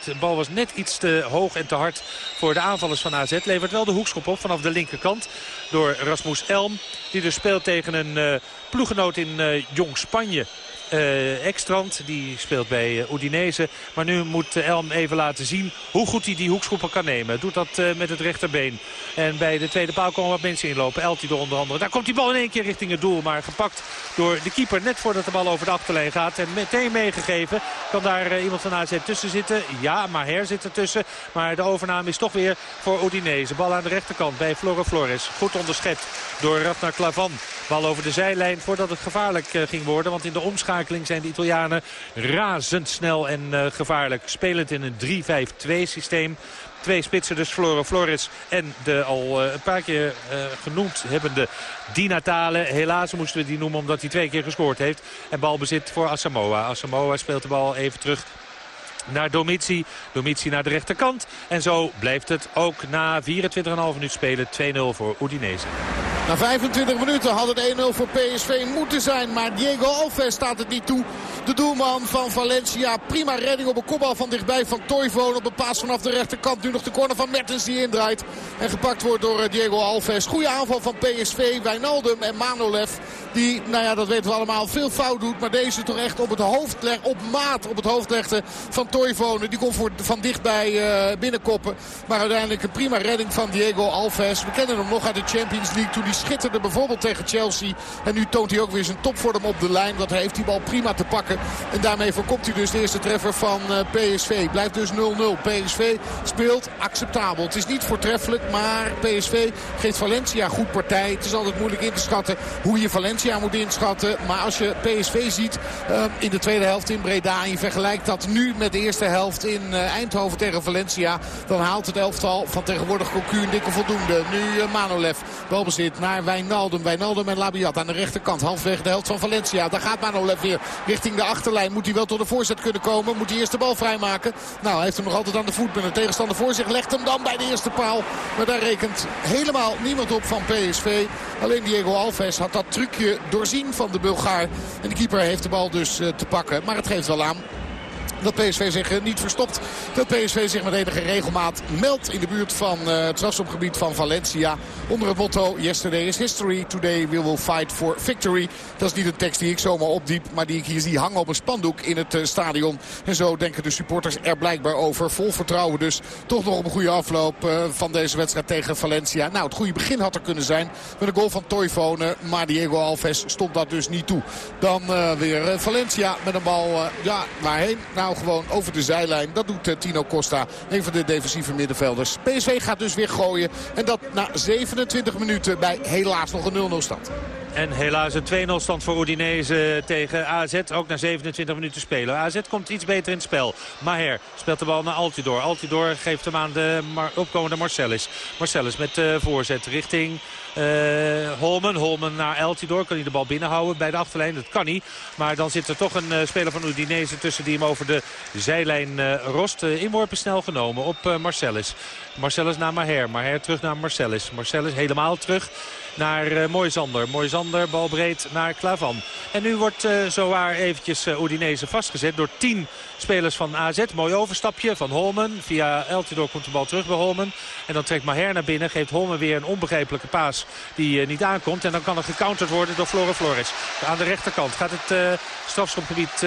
de bal was net iets te hoog en te hard voor de aanvallers van AZ. Levert wel de hoekschop op vanaf de linkerkant door Rasmus Elm. Die dus speelt tegen een ploegenoot in Jong Spanje. Uh, Ekstrand, die speelt bij uh, Udinese. Maar nu moet Elm even laten zien hoe goed hij die hoekschoppen kan nemen. Doet dat met het rechterbeen. En bij de tweede paal komen wat mensen inlopen. Eltidoor onder andere. Daar komt die bal in één keer richting het doel. Maar gepakt door de keeper net voordat de bal over de achterlijn gaat. En meteen meegegeven. Kan daar iemand van AZ tussen zitten? Ja, maar Her zit ertussen. Maar de overname is toch weer voor Udinese. Bal aan de rechterkant bij Floro Flores. Goed onderschept door Rafnar Klavan. Bal over de zijlijn voordat het gevaarlijk ging worden. Want in de omschakeling zijn de Italianen razendsnel en uh, gevaarlijk. Spelend in een 3-5-2 systeem. Twee spitsen dus, Floro Flores en de al uh, een paar keer uh, genoemd hebbende Di Natale. Helaas moesten we die noemen omdat hij twee keer gescoord heeft. En balbezit voor Asamoah. Asamoah speelt de bal even terug naar Domici. Domici naar de rechterkant. En zo blijft het ook na 24,5 minuut spelen 2-0 voor Udinese. Na 25 minuten had het 1-0 voor PSV moeten zijn. Maar Diego Alves staat het niet toe. De doelman van Valencia. Prima redding op een kopbal van dichtbij van Toivonen. Op een paas vanaf de rechterkant. Nu nog de corner van Mertens die indraait. En gepakt wordt door eh, Diego Alves. Goede aanval van PSV. Wijnaldum en Manolev. Die, nou ja, dat weten we allemaal, veel fout doet. Maar deze toch echt op het hoofd leg, op maat op het hoofd legde van Die voor, van dichtbij uh, binnenkoppen. Maar uiteindelijk een prima redding van Diego Alves. We kennen hem nog uit de Champions League. Toen hij schitterde bijvoorbeeld tegen Chelsea. En nu toont hij ook weer zijn topvorm op de lijn. Dat heeft die bal prima te pakken. En daarmee voorkomt hij dus de eerste treffer van uh, PSV. Blijft dus 0-0. PSV speelt acceptabel. Het is niet voortreffelijk, maar PSV geeft Valencia goed partij. Het is altijd moeilijk in te schatten hoe je Valencia moet inschatten. Maar als je PSV ziet uh, in de tweede helft in Breda... en je vergelijkt dat nu met de eerste helft in uh, Eindhoven tegen Valencia... dan haalt het elftal van tegenwoordig Cocu een dikke voldoende. Nu Manolev balbezit naar Wijnaldum. Wijnaldum en Labiat aan de rechterkant. Halfweg de helft van Valencia. Daar gaat Manolev weer richting de achterlijn. Moet hij wel tot de voorzet kunnen komen. Moet hij eerst de bal vrijmaken. Nou, hij heeft hem nog altijd aan de voet. Met een tegenstander voor zich. Legt hem dan bij de eerste paal. Maar daar rekent helemaal niemand op van PSV. Alleen Diego Alves had dat trucje doorzien van de Bulgaar. En de keeper heeft de bal dus te pakken. Maar het geeft wel aan dat PSV zich niet verstopt. Dat PSV zich met enige regelmaat meldt in de buurt van uh, het strafschopgebied van Valencia. Onder het motto Yesterday is history, today we will fight for victory. Dat is niet een tekst die ik zomaar opdiep, maar die ik hier zie hangen op een spandoek in het uh, stadion. En zo denken de supporters er blijkbaar over. Vol vertrouwen dus toch nog op een goede afloop uh, van deze wedstrijd tegen Valencia. Nou, het goede begin had er kunnen zijn met een goal van Toivonen. Maar Diego Alves stond dat dus niet toe. Dan weer Valencia met een bal, ja, waarheen? Nou, gewoon over de zijlijn. Dat doet uh, Tino Costa, een van de defensieve middenvelders. PSV gaat dus weer gooien. En dat na 27 minuten bij helaas nog een 0-0 stand. En helaas een 2-0 stand voor Udinese tegen AZ. Ook na 27 minuten spelen. AZ komt iets beter in het spel. Maher speelt de bal naar Altidor. Altidor geeft hem aan de opkomende Marcellus. Marcellus met de voorzet richting uh, Holmen. Holmen naar Eltidoor. Kan hij de bal binnenhouden bij de achterlijn? Dat kan niet. Maar dan zit er toch een uh, speler van Udinese tussen die hem over de zijlijn rost. inworpen snel genomen op Marcellus. Marcellus naar Maher. Maher terug naar Marcellus. Marcellus helemaal terug naar uh, Moisander. Moisander balbreed naar Klavan. En nu wordt uh, zowaar eventjes uh, Udinese vastgezet door 10 spelers van AZ. Mooi overstapje van Holmen. Via Eltidoor komt de bal terug bij Holmen. En dan trekt Maher naar binnen. Geeft Holmen weer een onbegrijpelijke paas die niet aankomt. En dan kan er gecounterd worden door Flora Flores. Aan de rechterkant gaat het strafschopgebied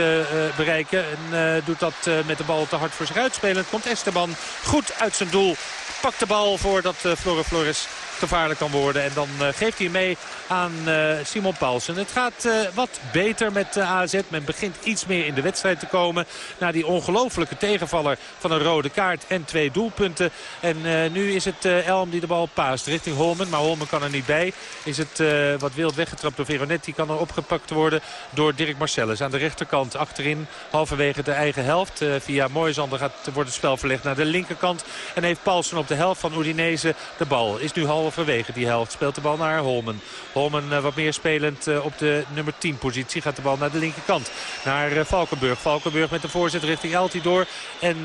bereiken. En doet dat met de bal te hard voor zich uitspelen. Komt Esteban goed uit zijn doel. Pakt de bal voordat Flora Flores gevaarlijk kan worden. En dan uh, geeft hij mee aan uh, Simon Paulsen. Het gaat uh, wat beter met AZ. Men begint iets meer in de wedstrijd te komen. Na die ongelofelijke tegenvaller van een rode kaart en twee doelpunten. En nu is het Elm die de bal paast richting Holmen. Maar Holmen kan er niet bij. Is het wat wild weggetrapt door Veronetti. Kan er opgepakt worden door Dirk Marcellus. Aan de rechterkant achterin halverwege de eigen helft. via Moisander gaat, wordt het spel verlegd naar de linkerkant. En heeft Paulsen op de helft van Udinese de bal. Is nu half halverwege die helft. Speelt de bal naar Holmen. Holmen uh, wat meer spelend uh, op de nummer 10 positie. Gaat de bal naar de linkerkant. Naar uh, Valkenburg. Valkenburg met de voorzet richting Eltidoor. En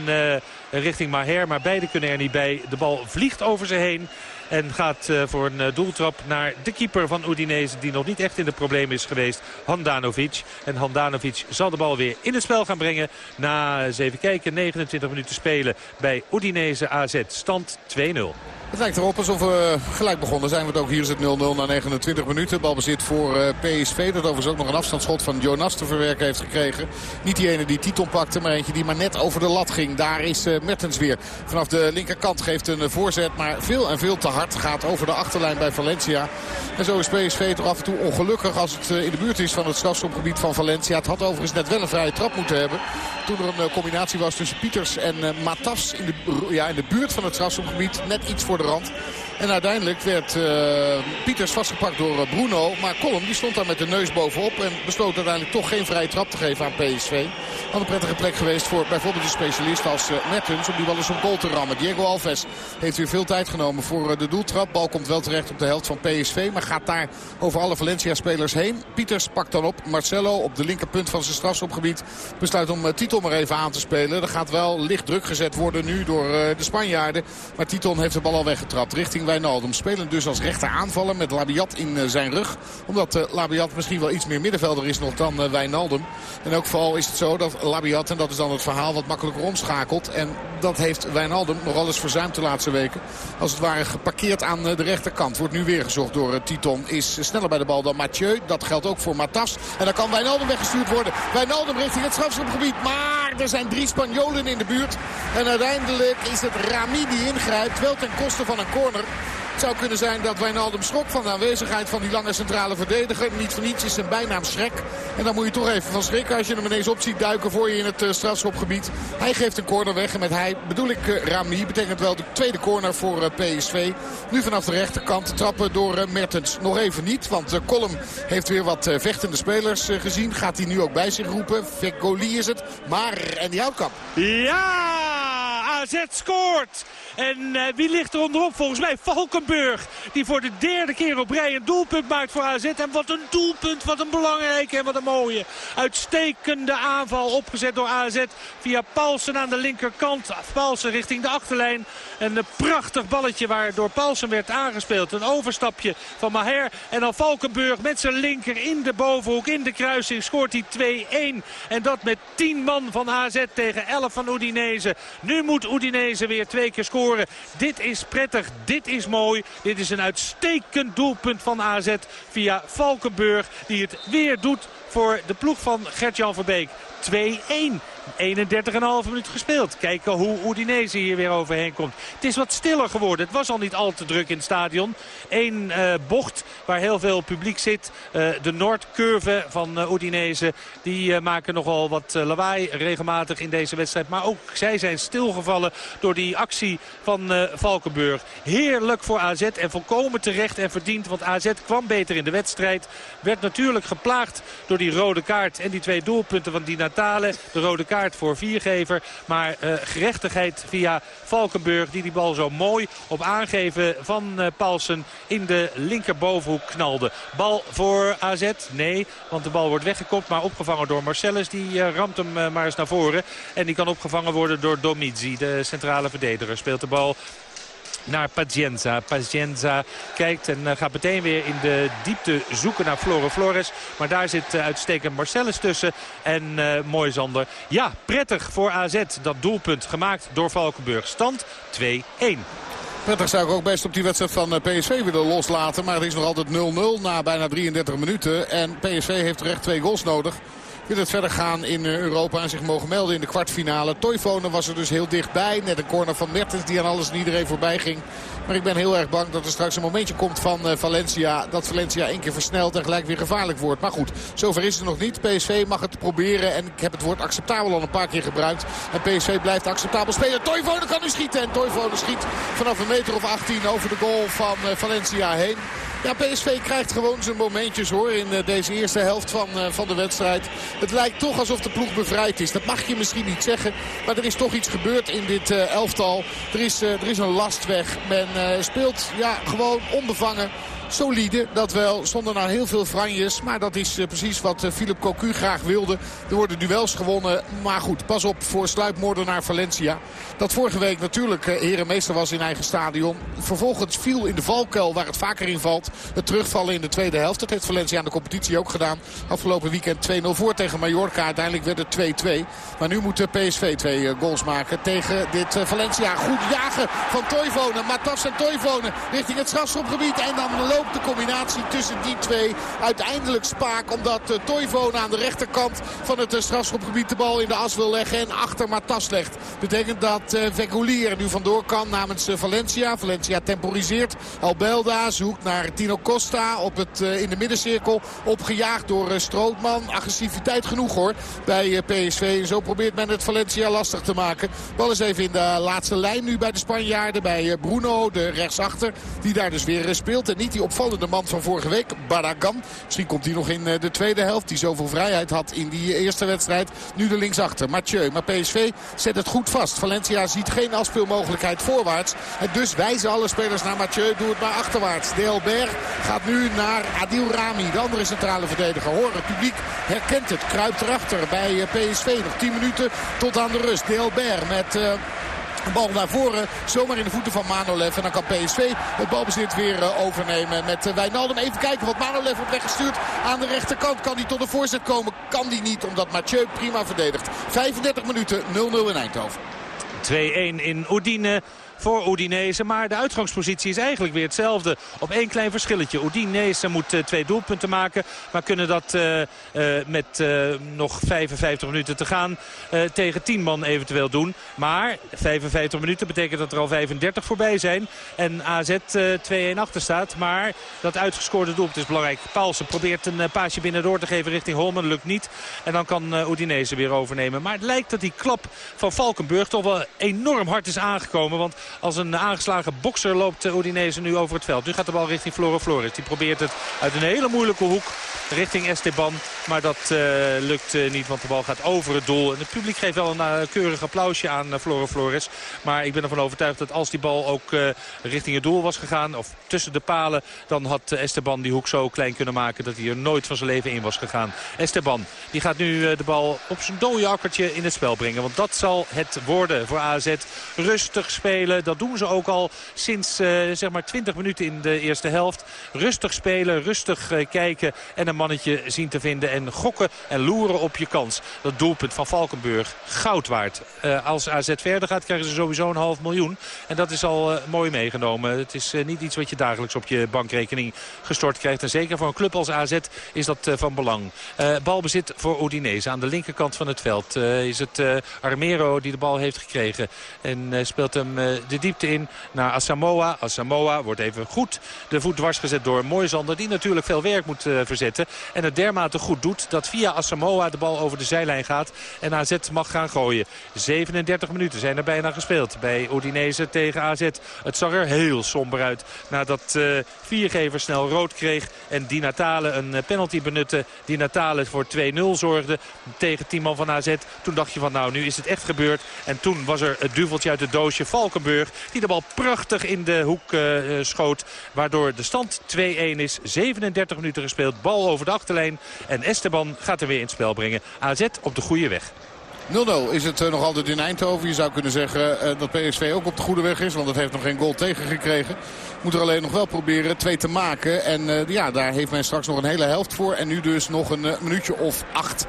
richting Maher. Maar beide kunnen er niet bij. De bal vliegt over ze heen. En gaat voor een doeltrap naar de keeper van Udinese. Die nog niet echt in de problemen is geweest. Handanovic. En Handanovic zal de bal weer in het spel gaan brengen. Na, eens even kijken, 29 minuten spelen bij Udinese AZ. Stand 2-0. Het lijkt erop alsof we gelijk begonnen zijn. Want ook hier is het 0-0 na 29 minuten. Balbezit voor uh, PSV. Dat overigens ook nog een afstandsschot van Jonas te verwerken heeft gekregen. Niet die ene die Titon pakte, maar eentje die maar net over de lat ging. Daar is uh, Mertens weer. Vanaf de linkerkant geeft een voorzet. Maar veel en veel te hard gaat over de achterlijn bij Valencia. En zo is PSV toch af en toe ongelukkig als het in de buurt is van het strafschopgebied van Valencia. Het had overigens net wel een vrije trap moeten hebben. Toen er een combinatie was tussen Pieters en Matas in de, ja, in de buurt van het strafschopgebied. Net iets voor de rand. En uiteindelijk werd uh, Pieters vastgepakt door uh, Bruno. Maar Colm die stond daar met de neus bovenop. En besloot uiteindelijk toch geen vrije trap te geven aan PSV. Had een prettige plek geweest voor bijvoorbeeld een specialist als uh, Mertens. Om die bal eens een goal te rammen. Diego Alves heeft weer veel tijd genomen voor de doeltrap. Bal komt wel terecht op de helft van PSV. Maar gaat daar over alle Valencia-spelers heen. Pieters pakt dan op. Marcelo op de linkerpunt van zijn strafschopgebied. Besluit om Titon maar even aan te spelen. Er gaat wel licht druk gezet worden nu door de Spanjaarden. Maar Titon heeft de bal al weggetrapt richting Wijnaldum. Spelen dus als rechter aanvaller met Labiat in eh, zijn rug. Omdat uh, Labiat misschien wel iets meer middenvelder is nog dan uh, Wijnaldum. In elk geval is het zo dat Labiat, en dat is dan het verhaal, wat makkelijker omschakelt. En dat heeft Wijnaldum nogal eens verzuimd de laatste weken. Als het ware geparkeerd aan de rechterkant. Wordt nu weer gezocht door Titon. Is sneller bij de bal dan Mathieu. Dat geldt ook voor Matas. En dan kan Wijnaldum weggestuurd worden. Wijnaldum richting het strafschopgebied. Maar er zijn drie Spanjolen in de buurt. En uiteindelijk is het Rami die ingrijpt. Wel ten koste van een corner. Het zou kunnen zijn dat Wijnaldum schrok van de aanwezigheid van die lange centrale verdediger. Niet voor niets is zijn bijnaam Schrek. En dan moet je toch even van schrikken als je hem ineens op ziet duiken voor je in het uh, strafschopgebied. Hij geeft een corner weg en met hij bedoel ik uh, Rami. Betekent wel de tweede corner voor uh, PSV. Nu vanaf de rechterkant trappen door Mertens. Nog even niet, want Kolm heeft weer wat vechtende spelers gezien. Gaat hij nu ook bij zich roepen. Vekoli is het. Maar, en die houtkamp. Ja! AZ scoort! En uh, wie ligt er onderop? Volgens mij Valkenburg. Die voor de derde keer op rij een doelpunt maakt voor AZ. En wat een doelpunt, wat een belangrijke en wat een mooie. Uitstekende aanval opgezet door AZ via Paulsen aan de linkerkant. Paulsen richting de achterlijn. Een prachtig balletje waar door Paulsen werd aangespeeld. Een overstapje van Maher. En dan Valkenburg met zijn linker in de bovenhoek, in de kruising scoort hij 2-1. En dat met 10 man van AZ tegen 11 van Udinese. Nu moet Udinese weer twee keer scoren. Dit is prettig, dit is mooi. Dit is een uitstekend doelpunt van AZ via Valkenburg. Die het weer doet voor de ploeg van Gert-Jan Verbeek. 2-1. 31,5 minuut gespeeld. Kijken hoe Udinese hier weer overheen komt. Het is wat stiller geworden. Het was al niet al te druk in het stadion. Eén uh, bocht waar heel veel publiek zit. Uh, de Noordcurve van uh, Udinese. Die maken nogal wat lawaai regelmatig in deze wedstrijd. Maar ook zij zijn stilgevallen door die actie van Valkenburg. Heerlijk voor AZ en volkomen terecht en verdiend. Want AZ kwam beter in de wedstrijd. Werd natuurlijk geplaagd door die rode kaart en die twee doelpunten van Di Natale. De rode kaart voor viergever. Maar uh, gerechtigheid via Valkenburg die die bal zo mooi op aangeven van uh, Paulsen in de linkerbovenhoek knalde. Bal voor AZ? Nee, want de bal wordt weggekopt. Maar opgevangen door Marcellus. Die uh, ramt hem maar eens naar voren. En die kan opgevangen worden door Domizzi, de centrale verdediger. Speelt de bal naar Pazienza. Pazienza kijkt en gaat meteen weer in de diepte zoeken naar Flore Flores. Maar daar zit uitstekend Marcellus tussen. En uh, mooi Zander. Ja, prettig voor AZ. Dat doelpunt gemaakt door Valkenburg. Stand 2-1. Prettig zou ik ook best op die wedstrijd van PSV willen loslaten. Maar het is nog altijd 0-0 na bijna 33 minuten. En PSV heeft er echt twee goals nodig wil het verder gaan in Europa en zich mogen melden in de kwartfinale. Toivonen was er dus heel dichtbij. Net een corner van Mertens die aan alles en iedereen voorbij ging. Maar ik ben heel erg bang dat er straks een momentje komt van Valencia. Dat Valencia één keer versnelt en gelijk weer gevaarlijk wordt. Maar goed, zover is het nog niet. PSV mag het proberen. En ik heb het woord acceptabel al een paar keer gebruikt. En PSV blijft acceptabel spelen. Toivonen kan nu schieten. En Toivonen schiet vanaf een meter of 18 over de goal van Valencia heen. Ja, PSV krijgt gewoon zijn momentjes hoor in deze eerste helft van, van de wedstrijd. Het lijkt toch alsof de ploeg bevrijd is. Dat mag je misschien niet zeggen. Maar er is toch iets gebeurd in dit elftal. Er is, er is een last weg. Men speelt ja, gewoon onbevangen Solide, dat wel. Zonder nou heel veel franjes. Maar dat is precies wat Philip Cocu graag wilde. Er worden duels gewonnen. Maar goed, pas op voor sluipmoordenaar Valencia. Dat vorige week natuurlijk herenmeester was in eigen stadion. Vervolgens viel in de valkuil waar het vaker in valt. Het terugvallen in de tweede helft. Dat heeft Valencia aan de competitie ook gedaan. Afgelopen weekend 2-0 voor tegen Mallorca. Uiteindelijk werd het 2-2. Maar nu moet PSV twee goals maken tegen dit Valencia. Goed jagen van Toivonen. Matas en Toivonen richting het strafschopgebied. En dan loopt de combinatie tussen die twee uiteindelijk spaak. Omdat Toivonen aan de rechterkant van het strafschopgebied de bal in de as wil leggen. En achter Matas legt. Betekent dat Veguli er nu vandoor kan namens Valencia. Valencia temporiseert. Albelda zoekt naar Tino Costa op het, in de middencirkel. Opgejaagd door Strootman. Agressiviteit genoeg hoor bij PSV. Zo probeert men het Valencia lastig te maken. Bal is even in de laatste lijn nu bij de Spanjaarden. Bij Bruno, de rechtsachter. Die daar dus weer speelt. En niet die opvallende man van vorige week, Baragan. Misschien komt hij nog in de tweede helft. Die zoveel vrijheid had in die eerste wedstrijd. Nu de linksachter, Mathieu. Maar PSV zet het goed vast. Valencia ziet geen afspeelmogelijkheid voorwaarts. En dus wijzen alle spelers naar Mathieu. Doe het maar achterwaarts. Delberg gaat nu naar Adil Rami. De andere centrale verdediger. Hoor, het publiek herkent het. Kruipt erachter bij PSV. Nog 10 minuten tot aan de rust. Delberg met... Uh, bal naar voren, zomaar in de voeten van Manolev. En dan kan PSV het balbezit weer overnemen met Wijnaldum. Even kijken wat Manolev wordt weggestuurd aan de rechterkant. Kan hij tot de voorzet komen? Kan die niet, omdat Mathieu prima verdedigt. 35 minuten, 0-0 in Eindhoven. 2-1 in Oudine voor Udinese. Maar de uitgangspositie is eigenlijk weer hetzelfde. Op één klein verschilletje. Udinese moet uh, twee doelpunten maken. Maar kunnen dat uh, uh, met nog 55 minuten te gaan tegen 10 man eventueel doen. Maar 55 minuten betekent dat er al 35 voorbij zijn. En AZ 2-1 achter staat. Maar dat uitgescoorde doelpunt is belangrijk. Paulsen probeert een paasje binnendoor te geven richting Holmen. Lukt niet. En dan kan Udinese weer overnemen. Maar het lijkt dat die klap van Valkenburg toch wel enorm hard is aangekomen. Want als een aangeslagen bokser loopt Udinese nu over het veld. Nu gaat de bal richting Floro Flores. Die probeert het uit een hele moeilijke hoek richting Esteban. Maar dat uh, lukt uh, niet, want de bal gaat over het doel. En het publiek geeft wel een keurig applausje aan Floro Flores. Maar ik ben ervan overtuigd dat als die bal ook richting het doel was gegaan... of tussen de palen, dan had Esteban die hoek zo klein kunnen maken... dat hij er nooit van zijn leven in was gegaan. Esteban, die gaat nu de bal op zijn dode akkertje in het spel brengen. Want dat zal het worden voor AZ. Rustig spelen, dat doen ze ook al sinds zeg maar 20 minuten in de eerste helft. Rustig spelen, rustig kijken en een mannetje zien te vinden en gokken en loeren op je kans. Dat doelpunt van Valkenburg, goud waard. Als AZ verder gaat krijgen ze sowieso een half miljoen. En dat is al mooi meegenomen. Het is niet iets wat je dagelijks op je bankrekening gestort krijgt. En zeker voor een club als AZ is dat van belang. balbezit voor Udinese. Aan de linkerkant van het veld is het Armero die de bal heeft gekregen. En speelt hem de diepte in naar Asamoah. Asamoah wordt even goed de voet dwars gezet door Moisander. Die natuurlijk veel werk moet verzetten. En het dermate goed doet dat via Asamoah de bal over de zijlijn gaat. En AZ mag gaan gooien. 37 minuten zijn er bijna gespeeld bij Udinese tegen AZ. Het zag er heel somber uit nadat uh, Viergever snel rood kreeg. En Di Natale een penalty benutte. Di Natale voor 2-0 zorgde tegen Timon van AZ. Toen dacht je van nou nu is het echt gebeurd. En toen was er het duveltje uit het doosje Valkenburg. Die de bal prachtig in de hoek uh, schoot. Waardoor de stand 2-1 is. 37 minuten gespeeld. Bal over de achterlijn. En Esteban gaat er weer in het spel brengen. AZ op de goede weg. 0-0 is het nog altijd in Eindhoven. Je zou kunnen zeggen dat PSV ook op de goede weg is. Want het heeft nog geen goal tegengekregen. Moet er alleen nog wel proberen twee te maken. En ja, daar heeft men straks nog een hele helft voor. En nu dus nog een minuutje of acht.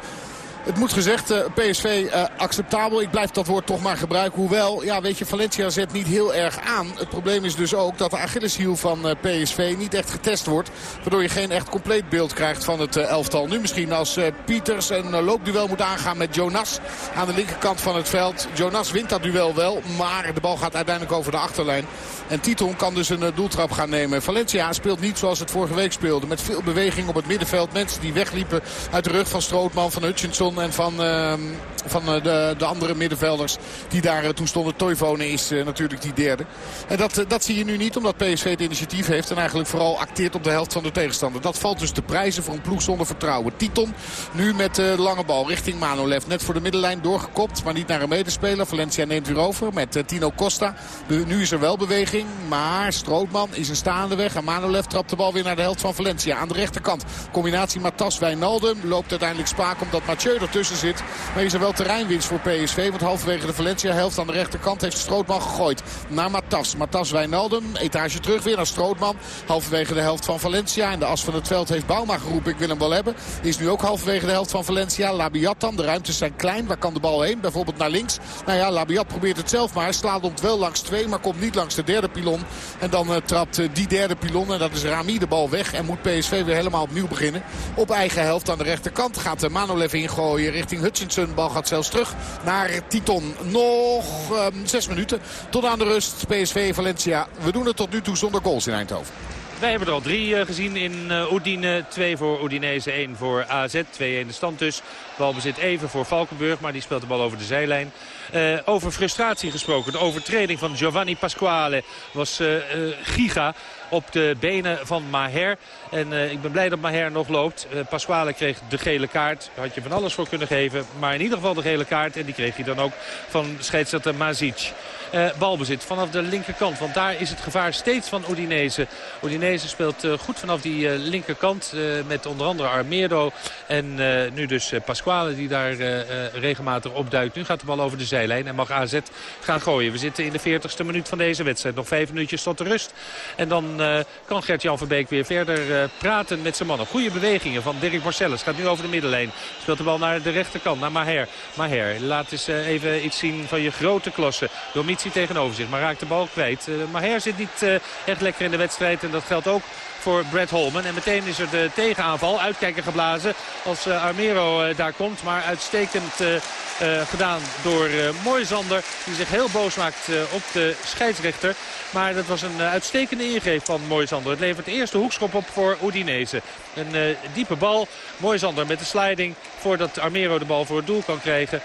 Het moet gezegd, uh, PSV uh, acceptabel. Ik blijf dat woord toch maar gebruiken. Hoewel, ja, weet je, Valencia zet niet heel erg aan. Het probleem is dus ook dat de Achilleshiel van uh, PSV niet echt getest wordt. Waardoor je geen echt compleet beeld krijgt van het elftal. Nu misschien als Pieters een loopduel moet aangaan met Jonas aan de linkerkant van het veld. Jonas wint dat duel wel, maar de bal gaat uiteindelijk over de achterlijn. En Titon kan dus een doeltrap gaan nemen. Valencia speelt niet zoals het vorige week speelde. Met veel beweging op het middenveld. Mensen die wegliepen uit de rug van Strootman, van Hutchinson En van, ehm, van de, de andere middenvelders die daar toen stonden. Toivonen is natuurlijk die derde. En dat, dat zie je nu niet omdat PSV het initiatief heeft. En eigenlijk vooral acteert op de helft van de tegenstander. Dat valt dus de prijzen voor een ploeg zonder vertrouwen. Titon nu met de lange bal richting Manolev. Net voor de middenlijn doorgekopt. Maar niet naar een medespeler. Valencia neemt weer over met Tino Costa. nu is er wel beweging. Maar Strootman is een staande weg. En Manolev trapt de bal weer naar de helft van Valencia. Aan de rechterkant. Combinatie Matas-Wijnaldum. Loopt uiteindelijk spaak omdat Mathieu ertussen zit. Maar is er wel terreinwinst voor PSV. Want halverwege de Valencia-helft aan de rechterkant heeft Strootman gegooid. Naar Matas. Matas-Wijnaldum. Etage terug weer naar Strootman. Halverwege de helft van Valencia. In de as van het veld heeft Bouma geroepen. Ik wil hem wel hebben. Is nu ook halverwege de helft van Valencia. Labiat dan. De ruimtes zijn klein. Waar kan de bal heen? Bijvoorbeeld naar links. Nou ja, Labiat probeert het zelf maar. Slaat om wel langs twee. Maar komt niet langs de derde pilon. En dan uh, trapt uh, die derde pilon. En dat is Rami de bal weg. En moet PSV weer helemaal opnieuw beginnen. Op eigen helft aan de rechterkant gaat uh, Manolev ingooien richting Hutchinson. Bal gaat zelfs terug naar Titon. Nog zes minuten tot aan de rust. PSV Valencia. We doen het tot nu toe zonder goals in Eindhoven. Wij hebben er al drie uh, gezien in uh, Oedine. Twee voor Udinese, één voor AZ. 2-1 de stand dus. Balbezit even voor Valkenburg, maar die speelt de bal over de zijlijn. Uh, over frustratie gesproken. De overtreding van Giovanni Pasquale was giga op de benen van Maher. En ik ben blij dat Maher nog loopt. Pasquale kreeg de gele kaart. Daar had je van alles voor kunnen geven. Maar in ieder geval de gele kaart. En die kreeg hij dan ook van scheidsrechter Mazic. Uh, balbezit vanaf de linkerkant. Want daar is het gevaar steeds van Udinese. Udinese speelt goed vanaf die linkerkant. met onder andere Armero. En nu dus Pasquale die daar regelmatig opduikt. Nu gaat de bal over de zijlijn. En mag AZ gaan gooien. We zitten in de 40ste minuut van deze wedstrijd. Nog vijf minuutjes tot de rust. En dan kan Gert-Jan Verbeek weer verder praten met zijn mannen. Goede bewegingen van Dirk Marcellus. Gaat nu over de middenlijn. Speelt de bal naar de rechterkant. Naar Maher. Maher, laat eens even iets zien van je grote klasse. Door tegenover zich. Maar raakt de bal kwijt. Maher zit niet echt lekker in de wedstrijd. En dat geldt ook voor Brad Holman. En meteen is er de tegenaanval. Uitkijken geblazen als uh, Armero daar komt. Maar uitstekend gedaan door Moisander. Die zich heel boos maakt op de scheidsrechter. Maar dat was een uitstekende ingreep van Moisander. Het levert de eerste hoekschop op voor Udinese. Een diepe bal. Moisander met de sliding voordat Armero de bal voor het doel kan krijgen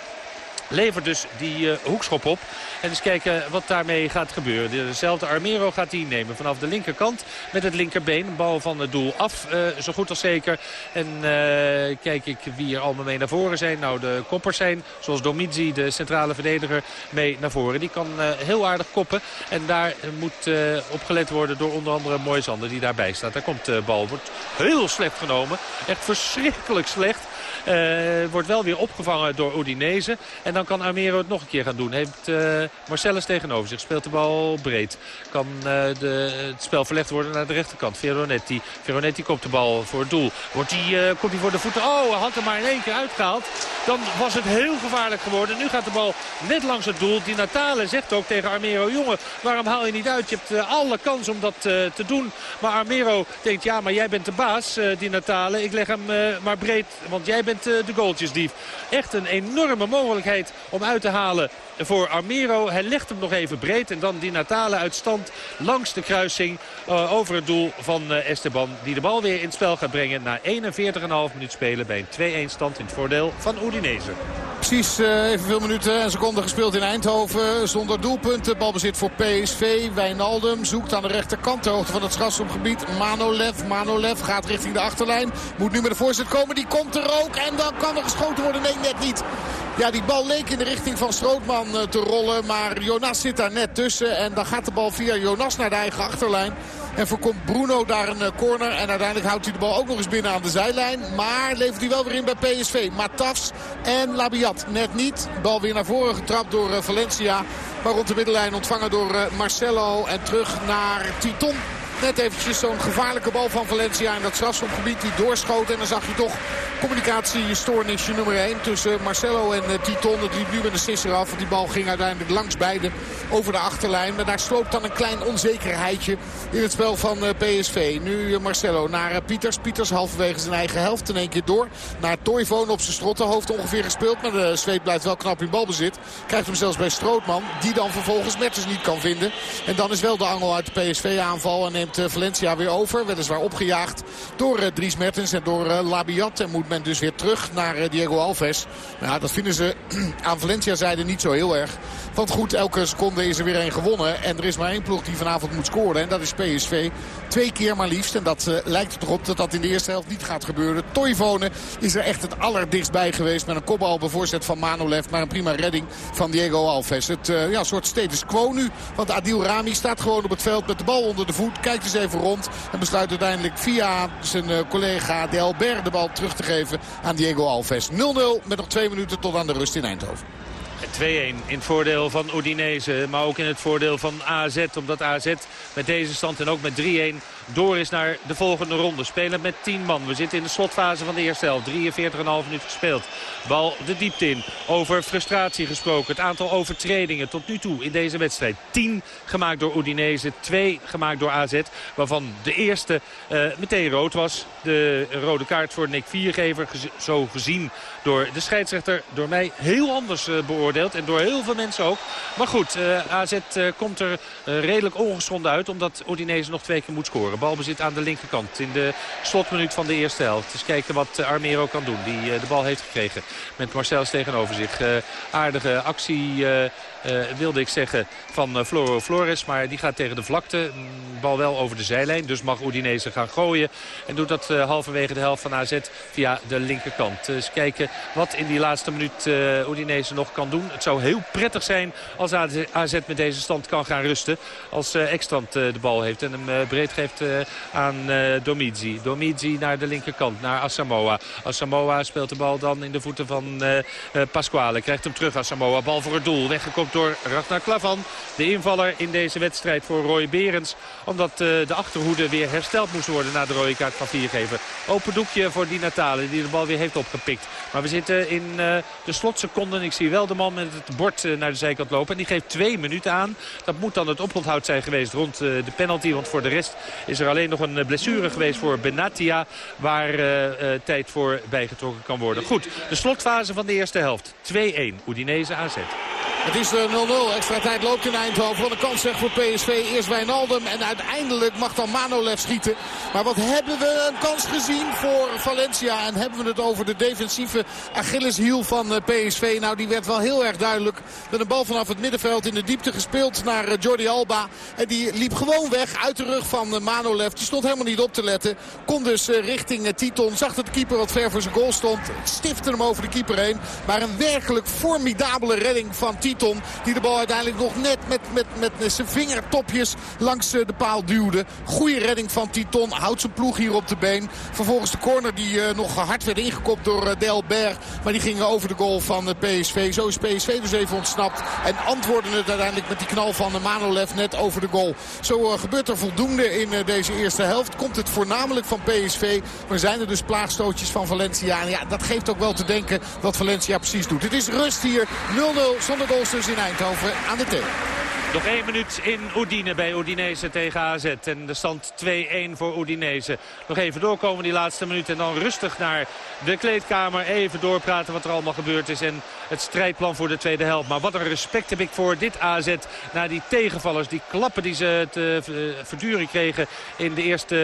levert dus die uh, hoekschop op. En eens kijken wat daarmee gaat gebeuren. Dezelfde Armero gaat die nemen vanaf de linkerkant met het linkerbeen. Een bal van het doel af, uh, zo goed als zeker. En uh, kijk ik wie er allemaal mee naar voren zijn. Nou, de koppers zijn, zoals Domizzi, de centrale verdediger, mee naar voren. Die kan heel aardig koppen. En daar moet opgelet worden door onder andere Moisander die daarbij staat. Daar komt de bal. Wordt heel slecht genomen. Echt verschrikkelijk slecht. Uh, wordt wel weer opgevangen door Udinese. En dan kan Armero het nog een keer gaan doen. Heeft uh, Marcellus tegenover zich. Speelt de bal breed. Kan uh, de, het spel verlegd worden naar de rechterkant. Veronetti. Veronetti komt de bal voor het doel. Wordt die, komt hij voor de voeten. Oh, had hem maar in één keer uitgehaald. Dan was het heel gevaarlijk geworden. Nu gaat de bal net langs het doel. Die Natale zegt ook tegen Armero. Jongen, waarom haal je niet uit? Je hebt alle kans om dat te doen. Maar Armero denkt, ja, maar jij bent de baas, die Natale. Ik leg hem maar breed, want jij bent eh, de goaltjesdief. Echt een enorme mogelijkheid om uit te halen voor Armero. Hij legt hem nog even breed. En dan die Natale uit stand langs de kruising uh, over het doel van uh, Esteban. Die de bal weer in het spel gaat brengen na 41,5 minuut spelen bij een 2-1 stand in het voordeel van Udinese. Precies uh, evenveel minuten en seconden gespeeld in Eindhoven. Zonder doelpunten. Balbezit voor PSV. Wijnaldum zoekt aan de rechterkant de hoogte van het strafschopgebied. Manolev. Manolev gaat richting de achterlijn. Moet nu met de voorzet komen. Die komt er ook. En dan kan er geschoten worden. Nee, net niet. Ja, die bal leek in de richting van Strootman eh, te rollen. Maar Jonas zit daar net tussen. En dan gaat de bal via Jonas naar de eigen achterlijn. En voorkomt Bruno daar een eh, corner. En uiteindelijk houdt hij de bal ook nog eens binnen aan de zijlijn. Maar levert hij wel weer in bij PSV. Matafs en Labiat net niet. Bal weer naar voren getrapt door eh, Valencia. Maar rond de middenlijn ontvangen door Marcelo. En terug naar Titon. Net eventjes zo'n gevaarlijke bal van Valencia in dat strafschopgebied. Die doorschoot en dan zag je toch communicatiestoornisje nummer 1 tussen Marcelo en Titon. Het liep nu met een sisser af. Want die bal ging uiteindelijk langs beide over de achterlijn. Maar daar sloopt dan een klein onzekerheidje in het spel van eh, PSV. Nu uh, Marcelo naar Pieters. Pieters halverwege zijn eigen helft in één keer door. Naar Toivoon op zijn strottenhoofd ongeveer gespeeld. Maar de zweet blijft wel knap in balbezit. Krijgt hem zelfs bij Strootman. Die dan vervolgens Mertens niet kan vinden. En dan is wel de angel uit de PSV aanval. En neemt Valencia weer over. Weliswaar opgejaagd door Dries Mertens en door Labiat. En moet men dus weer terug naar Diego Alves. Nou, dat vinden ze aan Valencia zijde niet zo heel erg. Want goed, elke seconde is er weer één gewonnen. En er is maar één ploeg die vanavond moet scoren. En dat is PSV. Twee keer maar liefst. En dat lijkt erop dat dat in de eerste helft niet gaat gebeuren. Toivonen is er echt het allerdichtst bij geweest. Met een kopbal voorzet van Manolev. Maar een prima redding van Diego Alves. Het ja, soort status quo nu. Want Adil Rami staat gewoon op het veld met de bal onder de voet. Eens even rond. En besluit uiteindelijk via zijn uh, collega Delbert de bal terug te geven aan Diego Alves. 0-0 met nog twee minuten tot aan de rust in Eindhoven. 2-1 in het voordeel van Udinese, maar ook in het voordeel van AZ. Omdat AZ met deze stand en ook met 3-1 door is naar de volgende ronde. Spelen met 10 man. We zitten in de slotfase van de eerste helft. 43,5 minuut gespeeld. Bal de diepte in. Over frustratie gesproken. Het aantal overtredingen tot nu toe in deze wedstrijd. 10 gemaakt door Udinese. 2 gemaakt door AZ. Waarvan de eerste uh, meteen rood was. De rode kaart voor Nick Viergever. Zo gezien door de scheidsrechter. Door mij heel anders uh, beoordeeld. En door heel veel mensen ook. Maar goed, uh, AZ komt er redelijk ongeschonden uit. Omdat Udinese nog twee keer moet scoren. Balbezit aan de linkerkant in de slotminuut van de eerste helft. Dus kijken wat eh, Armero kan doen. Die eh, de bal heeft gekregen met Marcels tegenover zich. Eh, aardige actie wilde ik zeggen, van uh, Floro Flores. Maar die gaat tegen de vlakte. Mm, bal wel over de zijlijn. Dus mag Udinese gaan gooien. En doet dat uh, halverwege de helft van AZ via de linkerkant. Dus kijken wat in die laatste minuut Udinese nog kan doen. Het zou heel prettig zijn als AZ met deze stand kan gaan rusten. Als Ekstrand de bal heeft en hem breed geeft aan Domizzi. Domizzi naar de linkerkant, naar Asamoah. Asamoah speelt de bal dan in de voeten van Pasquale. Krijgt hem terug Asamoah. Bal voor het doel. Weggekomen door Ragnar Klavan. De invaller in deze wedstrijd voor Roy Berends. Omdat uh, de achterhoede weer hersteld moest worden na de rode kaart van Viergever. Open doekje voor Di Natale die de bal weer heeft opgepikt. Maar we zitten in uh, de slotseconden. Ik zie wel de man met het bord uh, naar de zijkant lopen. En die geeft twee minuten aan. Dat moet dan het oponthoud zijn geweest rond de penalty. Want voor de rest is er alleen nog een blessure geweest voor Benatia. Waar tijd voor bijgetrokken kan worden. Goed, de slotfase van de eerste helft. 2-1. Udinese AZ. Het is 0-0. Extra tijd loopt in Eindhoven. Wat een kans zeg voor PSV. Eerst Wijnaldum en uiteindelijk mag dan Manolev schieten. Maar wat hebben we een kans gezien voor Valencia. En hebben we het over de defensieve Achilleshiel van PSV. Nou, die werd wel heel erg duidelijk. Met een bal vanaf het middenveld in de diepte gespeeld naar Jordi Alba. En die liep gewoon weg uit de rug van Manolev. Die stond helemaal niet op te letten. Kon dus richting Titon. Zag dat de keeper wat ver voor zijn goal stond. Stifte hem over de keeper heen. Maar een werkelijk formidabele redding van Titon. Die de bal uiteindelijk nog net met, met, met zijn vingertopjes langs eh, de paal duwde. Goede redding van Titon. Houdt zijn ploeg hier op de been. Vervolgens de corner die uh, nog hard werd ingekopt door uh, Delbert. Maar die ging over de goal van PSV. Zo is PSV dus even ontsnapt. En antwoorden het uiteindelijk met die knal van Manolev net over de goal. Zo gebeurt er voldoende in deze eerste helft. Komt het voornamelijk van PSV. Maar zijn er dus plaagstootjes van Valencia. En ja, dat geeft ook wel te denken wat Valencia precies doet. Het is rust hier. 0-0 zonder dus in Eindhoven aan de thee. Nog één minuut in Udine bij Udinese tegen AZ. En de stand 2-1 voor Udinese. Nog even doorkomen die laatste minuut. En dan rustig naar de kleedkamer. Even doorpraten wat er allemaal gebeurd is. En het strijdplan voor de tweede helft. Maar wat een respect heb ik voor dit AZ. Na die tegenvallers, die klappen die ze te verduren kregen in de eerste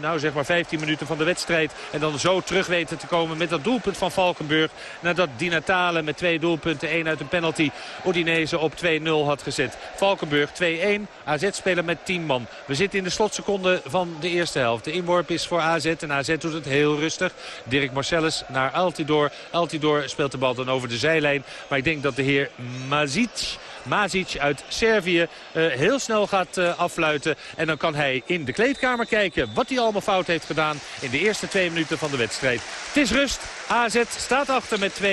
nou zeg maar 15 minuten van de wedstrijd. En dan zo terug weten te komen met dat doelpunt van Valkenburg. Nadat Di Natale met twee doelpunten, één uit een penalty, Udinese op 2-0 had gezet. Valkenburg 2-1. AZ spelen met 10 man. We zitten in de slotseconde van de eerste helft. De inworp is voor AZ en AZ doet het heel rustig. Dirk Marcellus naar Altidor. Altidor speelt de bal dan over de zijlijn. Maar ik denk dat de heer Mazic... Mazic uit Servië uh, heel snel gaat uh, affluiten. En dan kan hij in de kleedkamer kijken wat hij allemaal fout heeft gedaan in de eerste twee minuten van de wedstrijd. Het is rust. AZ staat achter met 2-1.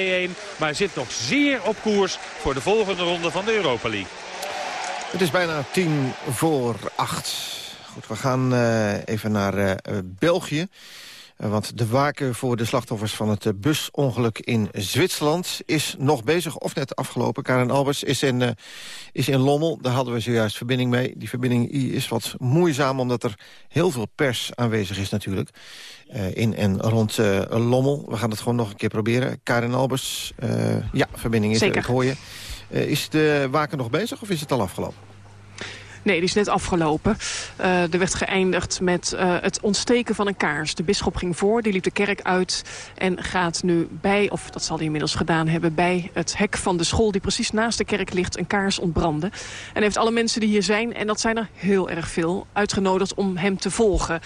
Maar zit nog zeer op koers voor de volgende ronde van de Europa League. Het is bijna tien voor acht. Goed, we gaan uh, even naar België. Uh, want de waken voor de slachtoffers van het busongeluk in Zwitserland... is nog bezig, of net afgelopen. Karen Albers is in, is in Lommel, daar hadden we zojuist verbinding mee. Die verbinding is wat moeizaam, omdat er heel veel pers aanwezig is natuurlijk. in en rond Lommel. We gaan het gewoon nog een keer proberen. Karen Albers, ja, verbinding is Zeker. er, je. is de waken nog bezig of is het al afgelopen? Nee, die is net afgelopen. Uh, er werd geëindigd met uh, het ontsteken van een kaars. De bisschop ging voor, die liep de kerk uit en gaat nu bij, of dat zal hij inmiddels gedaan hebben, bij het hek van de school die precies naast de kerk ligt, een kaars ontbranden. En heeft alle mensen die hier zijn, en dat zijn er heel erg veel, uitgenodigd om hem te volgen.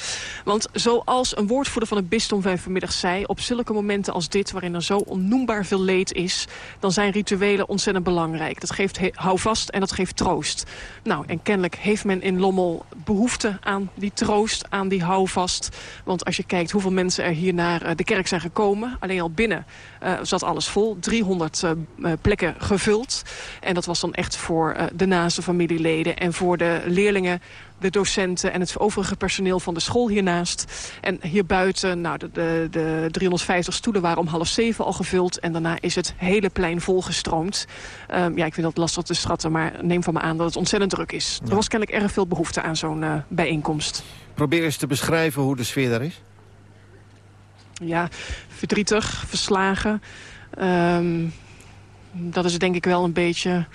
Want zoals een woordvoerder van het bisdom van vanmiddag zei, op zulke momenten als dit, waarin er zo onnoembaar veel leed is, dan zijn rituelen ontzettend belangrijk. Dat geeft houvast en dat geeft troost. Nou, en kennelijk heeft men in Lommel behoefte aan die troost, aan die houvast. Want als je kijkt hoeveel mensen er hier naar eh, de kerk zijn gekomen... alleen al binnen uh, zat alles vol, 300 uh, plekken gevuld. En dat was dan echt voor de naaste familieleden en voor de leerlingen de docenten en het overige personeel van de school hiernaast. En hier buiten, nou, de, de, de 350 stoelen waren om half zeven al gevuld. En daarna is het hele plein volgestroomd. Um, ja, ik vind dat lastig te schatten, maar neem van me aan dat het ontzettend druk is. Ja. Er was kennelijk erg veel behoefte aan zo'n uh, bijeenkomst. Probeer eens te beschrijven hoe de sfeer daar is. Ja, verdrietig, verslagen. Um, dat is denk ik wel een beetje...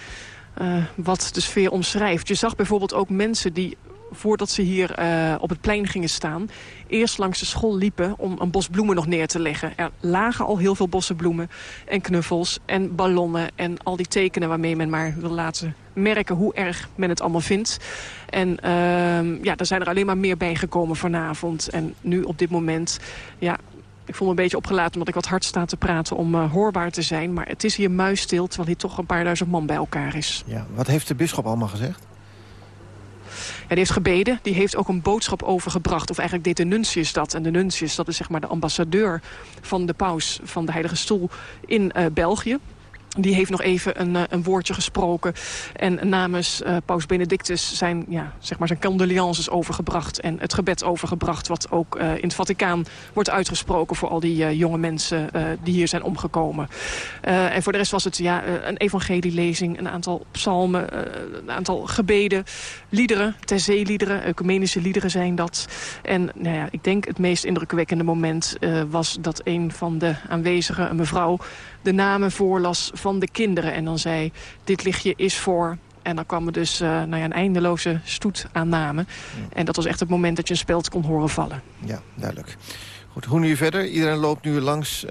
Uh, wat de sfeer omschrijft. Je zag bijvoorbeeld ook mensen die voordat ze hier uh, op het plein gingen staan... eerst langs de school liepen om een bos bloemen nog neer te leggen. Er lagen al heel veel bossen bloemen en knuffels en ballonnen... en al die tekenen waarmee men maar wil laten merken hoe erg men het allemaal vindt. En uh, ja, er zijn er alleen maar meer bijgekomen vanavond. En nu op dit moment... Ja, ik voel me een beetje opgelaten omdat ik wat hard sta te praten om uh, hoorbaar te zijn. Maar het is hier muisstil, terwijl hier toch een paar duizend man bij elkaar is. Ja, wat heeft de bisschop allemaal gezegd? Die heeft gebeden. Die heeft ook een boodschap overgebracht. Of eigenlijk deed de nuntius dat. En de nuntius, dat is zeg maar de ambassadeur van de paus van de Heilige Stoel in uh, België. Die heeft nog even een, uh, een woordje gesproken. En namens uh, paus Benedictus zijn, ja, zeg maar zijn condolences overgebracht. En het gebed overgebracht wat ook uh, in het Vaticaan wordt uitgesproken... voor al die jonge mensen die hier zijn omgekomen. en voor de rest was het ja, een evangelielezing, een aantal psalmen... een aantal gebeden, liederen, terzeeliederen, ecumenische liederen zijn dat. En nou ja, ik denk het meest indrukwekkende moment was dat een van de aanwezigen, een mevrouw de namen voorlas van de kinderen. En dan zei, dit lichtje is voor... En dan kwam er dus uh, nou ja, een eindeloze stoet aan namen. Ja. En dat was echt het moment dat je een speld kon horen vallen. Ja, duidelijk. Goed, hoe nu verder? Iedereen loopt nu langs uh,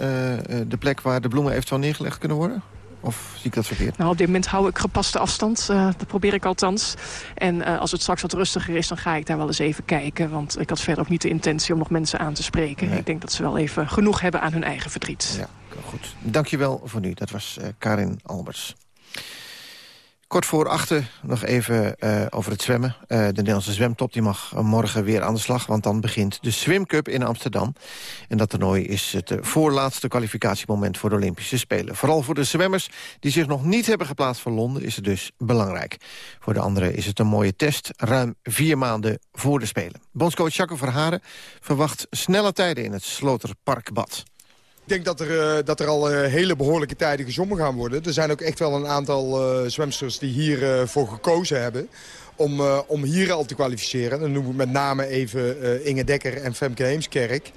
de plek waar de bloemen eventueel neergelegd kunnen worden? Of zie ik dat verkeerd? Nou, op dit moment hou ik gepaste afstand. Uh, dat probeer ik althans. En uh, als het straks wat rustiger is, dan ga ik daar wel eens even kijken. Want ik had verder ook niet de intentie om nog mensen aan te spreken. Nee. Ik denk dat ze wel even genoeg hebben aan hun eigen verdriet. Ja, goed. Dankjewel voor nu. Dat was uh, Karin Albers. Kort voor achter nog even uh, over het zwemmen. Uh, de Nederlandse zwemtop die mag morgen weer aan de slag... want dan begint de Swim Cup in Amsterdam. En dat toernooi is het voorlaatste kwalificatiemoment voor de Olympische Spelen. Vooral voor de zwemmers die zich nog niet hebben geplaatst voor Londen... is het dus belangrijk. Voor de anderen is het een mooie test, ruim vier maanden voor de Spelen. Bondscoach Jacques Verharen verwacht snelle tijden in het Sloterparkbad. Ik denk dat er, uh, dat er al uh, hele behoorlijke tijden gezongen gaan worden. Er zijn ook echt wel een aantal uh, zwemsters die hiervoor voor gekozen hebben. Om, om hier al te kwalificeren. Dan noem ik met name even Inge Dekker en Femke Heemskerk.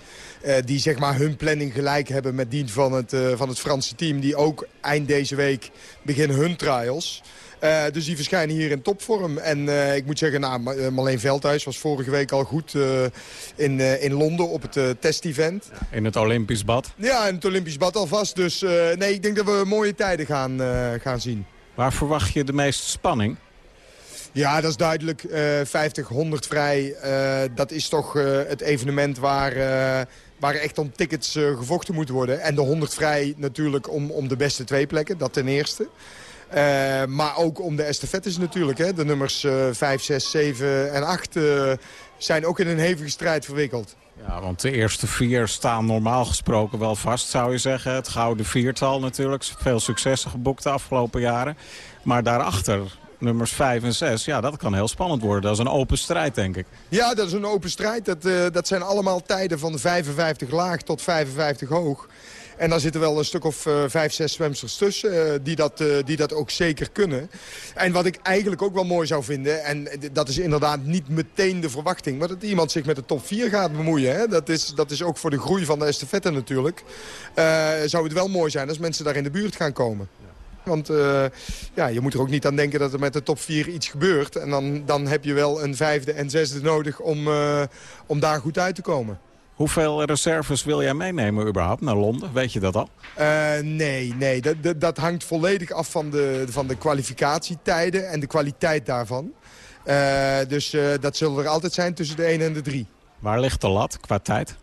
die zeg maar hun planning gelijk hebben met die van het, van het Franse team. Die ook eind deze week beginnen hun trials. Uh, dus die verschijnen hier in topvorm. En uh, ik moet zeggen, nou, Marleen Veldhuis was vorige week al goed uh, in, in Londen op het testevent. In het Olympisch bad? Ja, in het Olympisch bad alvast. Dus nee, ik denk dat we mooie tijden gaan, gaan zien. Waar verwacht je de meeste spanning? Ja, dat is duidelijk. 50, 100 vrij. dat is toch het evenement waar waar echt om tickets gevochten moet worden. En de 100 vrij natuurlijk om, om de beste twee plekken, dat ten eerste. Uh, maar ook om de estafettes natuurlijk. Hè. De nummers uh, 5, 6, 7 en 8 uh, zijn ook in een hevige strijd verwikkeld. Ja, want de eerste vier staan normaal gesproken wel vast, zou je zeggen. Het gouden viertal natuurlijk. Veel successen geboekt de afgelopen jaren. Maar daarachter, nummers 5 en 6, ja, dat kan heel spannend worden. Dat is een open strijd, denk ik. Ja, dat is een open strijd. Dat, uh, dat zijn allemaal tijden van 55 laag tot 55 hoog. En daar zitten wel een stuk of uh, vijf, zes zwemsters tussen uh, die, dat, uh, die dat ook zeker kunnen. En wat ik eigenlijk ook wel mooi zou vinden... en dat is inderdaad niet meteen de verwachting... maar dat iemand zich met de top 4 gaat bemoeien. Hè? Dat, is, dat is ook voor de groei van de estafette natuurlijk. zou het wel mooi zijn als mensen daar in de buurt gaan komen. Want ja, je moet er ook niet aan denken dat er met de top 4 iets gebeurt. En dan, dan heb je wel een vijfde en zesde nodig om, om daar goed uit te komen. Hoeveel reserves wil jij meenemen überhaupt naar Londen? Weet je dat al? Uh, nee, nee. Dat, dat, dat, hangt volledig af van de, van de kwalificatietijden en de kwaliteit daarvan. Uh, dus uh, dat zullen er altijd zijn tussen de 1 en de 3. Waar ligt de lat qua tijd?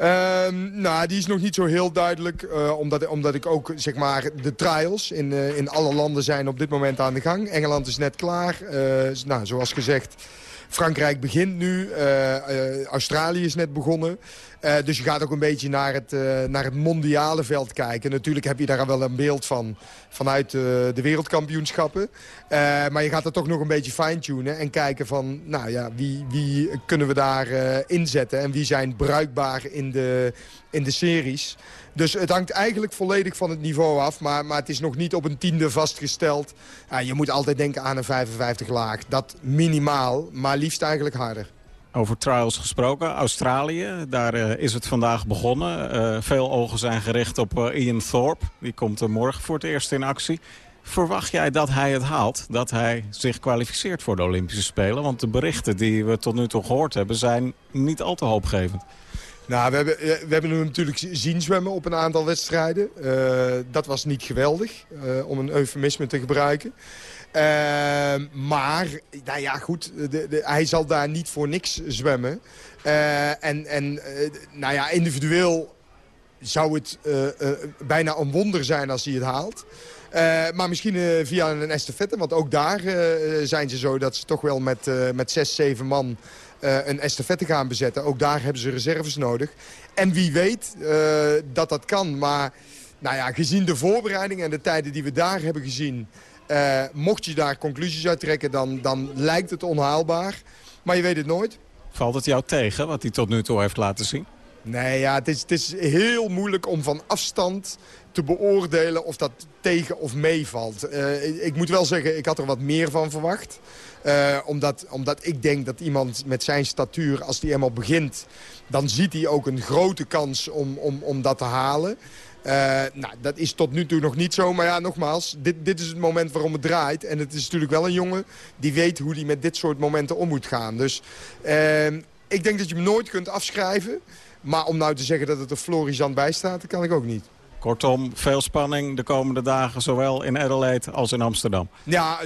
Um, nou, die is nog niet zo heel duidelijk. Omdat, omdat ik ook, zeg maar, de trials in, in alle landen zijn op dit moment aan de gang. Engeland is net klaar. Nou, zoals gezegd, Frankrijk begint nu. Australië is net begonnen. Uh, dus je gaat ook een beetje naar het, naar het mondiale veld kijken. Natuurlijk heb je daar wel een beeld van vanuit de wereldkampioenschappen. maar je gaat er toch nog een beetje fine-tunen en kijken van... nou ja, wie, wie kunnen we daar inzetten en wie zijn bruikbaar in de, in de series. Dus het hangt eigenlijk volledig van het niveau af. Maar, maar het is nog niet op een tiende vastgesteld. je moet altijd denken aan een 55 laag. Dat minimaal, maar liefst eigenlijk harder. Over trials gesproken, Australië, daar uh, is het vandaag begonnen. Uh, veel ogen zijn gericht op uh, Ian Thorpe. Die komt morgen voor het eerst in actie. Verwacht jij dat hij het haalt, dat hij zich kwalificeert voor de Olympische Spelen? Want de berichten die we tot nu toe gehoord hebben zijn niet al te hoopgevend. Nou, we hebben, we hebben hem natuurlijk zien zwemmen op een aantal wedstrijden. dat was niet geweldig, om een eufemisme te gebruiken. Uh, maar, nou ja, goed, de, hij zal daar niet voor niks zwemmen. En, en nou ja, individueel zou het bijna een wonder zijn als hij het haalt. maar misschien via een estafette, want ook daar zijn ze zo dat ze toch wel met, met zes, zeven man een estafette gaan bezetten. Ook daar hebben ze reserves nodig. En wie weet dat dat kan, maar nou ja, gezien de voorbereiding en de tijden die we daar hebben gezien... Uh, mocht je daar conclusies uit trekken, dan, dan lijkt het onhaalbaar. Maar je weet het nooit. Valt het jou tegen, wat hij tot nu toe heeft laten zien? Nee, ja, het is, het is heel moeilijk om van afstand te beoordelen of dat tegen of meevalt. Uh, ik moet wel zeggen, ik had er wat meer van verwacht. Uh, omdat, omdat ik denk dat iemand met zijn statuur, als die eenmaal begint... dan ziet hij ook een grote kans om, om, om dat te halen. Uh, nou, dat is tot nu toe nog niet zo. Maar ja, nogmaals, dit, dit is het moment waarom het draait. En het is natuurlijk wel een jongen die weet hoe hij met dit soort momenten om moet gaan. Dus uh, ik denk dat je hem nooit kunt afschrijven. Maar om nou te zeggen dat het er florisant bij staat, dat kan ik ook niet. Kortom, veel spanning de komende dagen, zowel in Adelaide als in Amsterdam. Ja,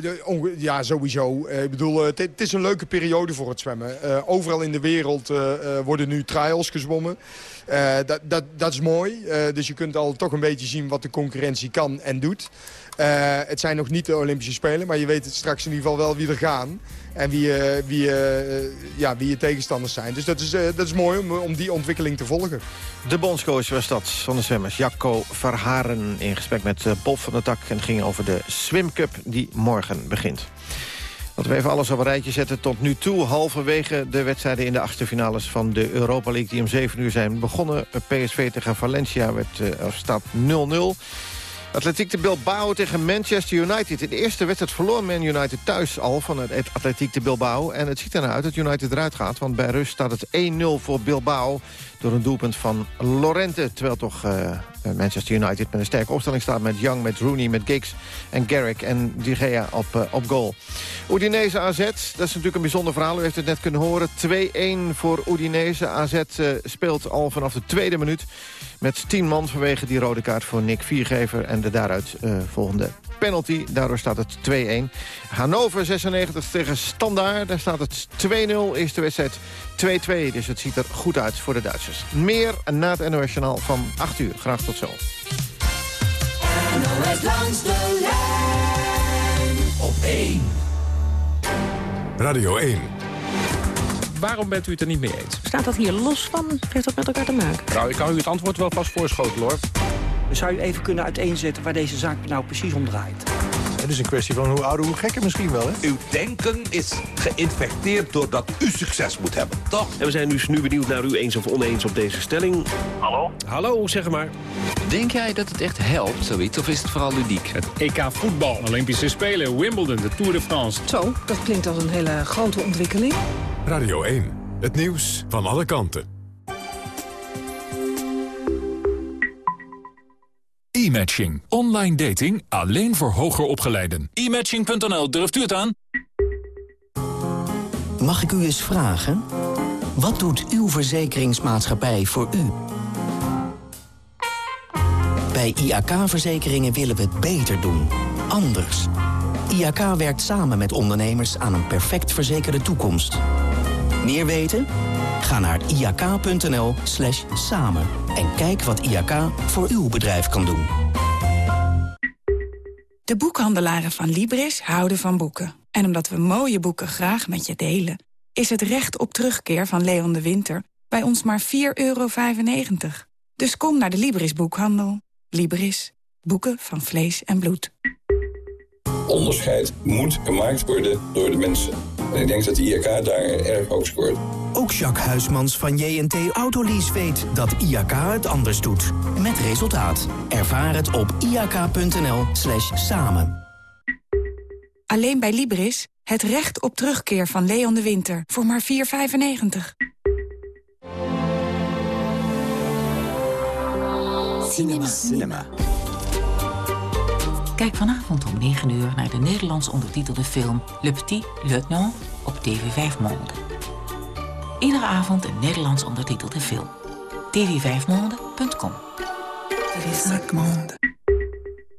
ja sowieso. Uh, ik bedoel, het, het, is een leuke periode voor het zwemmen. Uh, overal in de wereld worden nu trials gezwommen. dat, dat, dat is mooi. dus je kunt al toch een beetje zien wat de concurrentie kan en doet. Het zijn nog niet de Olympische Spelen, maar je weet straks in ieder geval wel wie er gaan. En wie, uh, wie, uh, ja, wie je tegenstanders zijn. Dus dat is, uh, dat is mooi om, die ontwikkeling te volgen. De bondscoach was dat van de zwemmers. Jacco Verharen in gesprek met Bob van der Tak. En ging over de Swim Cup die morgen begint. Laten we even alles op een rijtje zetten tot nu toe. Halverwege de wedstrijden in de achterfinales van de Europa League... die om 7 uur zijn begonnen. PSV tegen Valencia werd, staat 0-0. Atletiek de Bilbao tegen Manchester United. In de eerste wedstrijd verloor Man United thuis al van het Atletiek de Bilbao. En het ziet ernaar uit dat United eruit gaat. Want bij rust staat het 1-0 voor Bilbao door een doelpunt van Lorente. Terwijl toch uh, Manchester United met een sterke opstelling staat... met Young, met Rooney, met Giggs en Garrick en Di Gea op, uh, op goal. Udinese AZ, dat is natuurlijk een bijzonder verhaal. U heeft het net kunnen horen. 2-1 voor Udinese. AZ speelt al vanaf de tweede minuut met 10 man vanwege die rode kaart voor Nick Viergever... en de daaruit volgende penalty. Daardoor staat het 2-1. Hannover 96 tegen Standaard. Daar staat het 2-0. Eerste wedstrijd 2-2. Dus het ziet er goed uit voor de Duitsers. Meer na het NOS Journaal van 8 uur. Graag tot zo. NOS langs de lijn op 1. Radio 1. Waarom bent u het er niet mee eens? Staat dat hier los van? Heeft dat met elkaar te maken? Nou, ik kan u het antwoord wel vast voorschotelen, hoor. Zou u even kunnen uiteenzetten waar deze zaak nou precies om draait? Het is een kwestie van hoe ouder, hoe gekker misschien wel, hè? Uw denken is geïnfecteerd doordat u succes moet hebben, toch? En we zijn dus nu benieuwd naar u eens of oneens op deze stelling. Hallo? Hallo, zeg maar. Denk jij dat het echt helpt, zoiets, of is het vooral ludiek? Het EK voetbal, Olympische Spelen, Wimbledon, de Tour de France. Zo, dat klinkt als een hele grote ontwikkeling. Radio 1, het nieuws van alle kanten. E-matching. Online dating alleen voor hoger opgeleiden. E-matching.nl, durft u het aan? Mag ik u eens vragen? Wat doet uw verzekeringsmaatschappij voor u? Bij IAK-verzekeringen willen we het beter doen. Anders. IAK werkt samen met ondernemers aan een perfect verzekerde toekomst. Meer weten? Ga naar iak.nl slash samen en kijk wat IAK voor uw bedrijf kan doen. De boekhandelaren van Libris houden van boeken. En omdat we mooie boeken graag met je delen... is het recht op terugkeer van Leon de Winter bij ons maar 4,95 euro. Dus kom naar de Libris boekhandel. Libris. Boeken van vlees en bloed. Onderscheid moet gemaakt worden door de mensen. En ik denk dat de IAK daar erg hoog scoort. Ook Jacques Huismans van JNT Autolease weet dat IAK het anders doet. Met resultaat. Ervaar het op iak.nl slash samen. Alleen bij Libris het recht op terugkeer van Leon de Winter voor maar 4,95. Cinema. Cinema. Kijk vanavond om 9 uur naar de Nederlands ondertitelde film Le Petit Lieutenant op TV5 Monde. Iedere avond een Nederlands ondertitelde film. tv5monde.com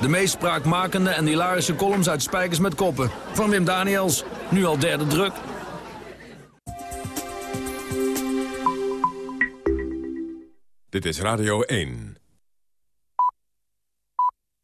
De meest spraakmakende en hilarische columns uit Spijkers met Koppen. Van Wim Daniels. Nu al derde druk. Dit is Radio 1.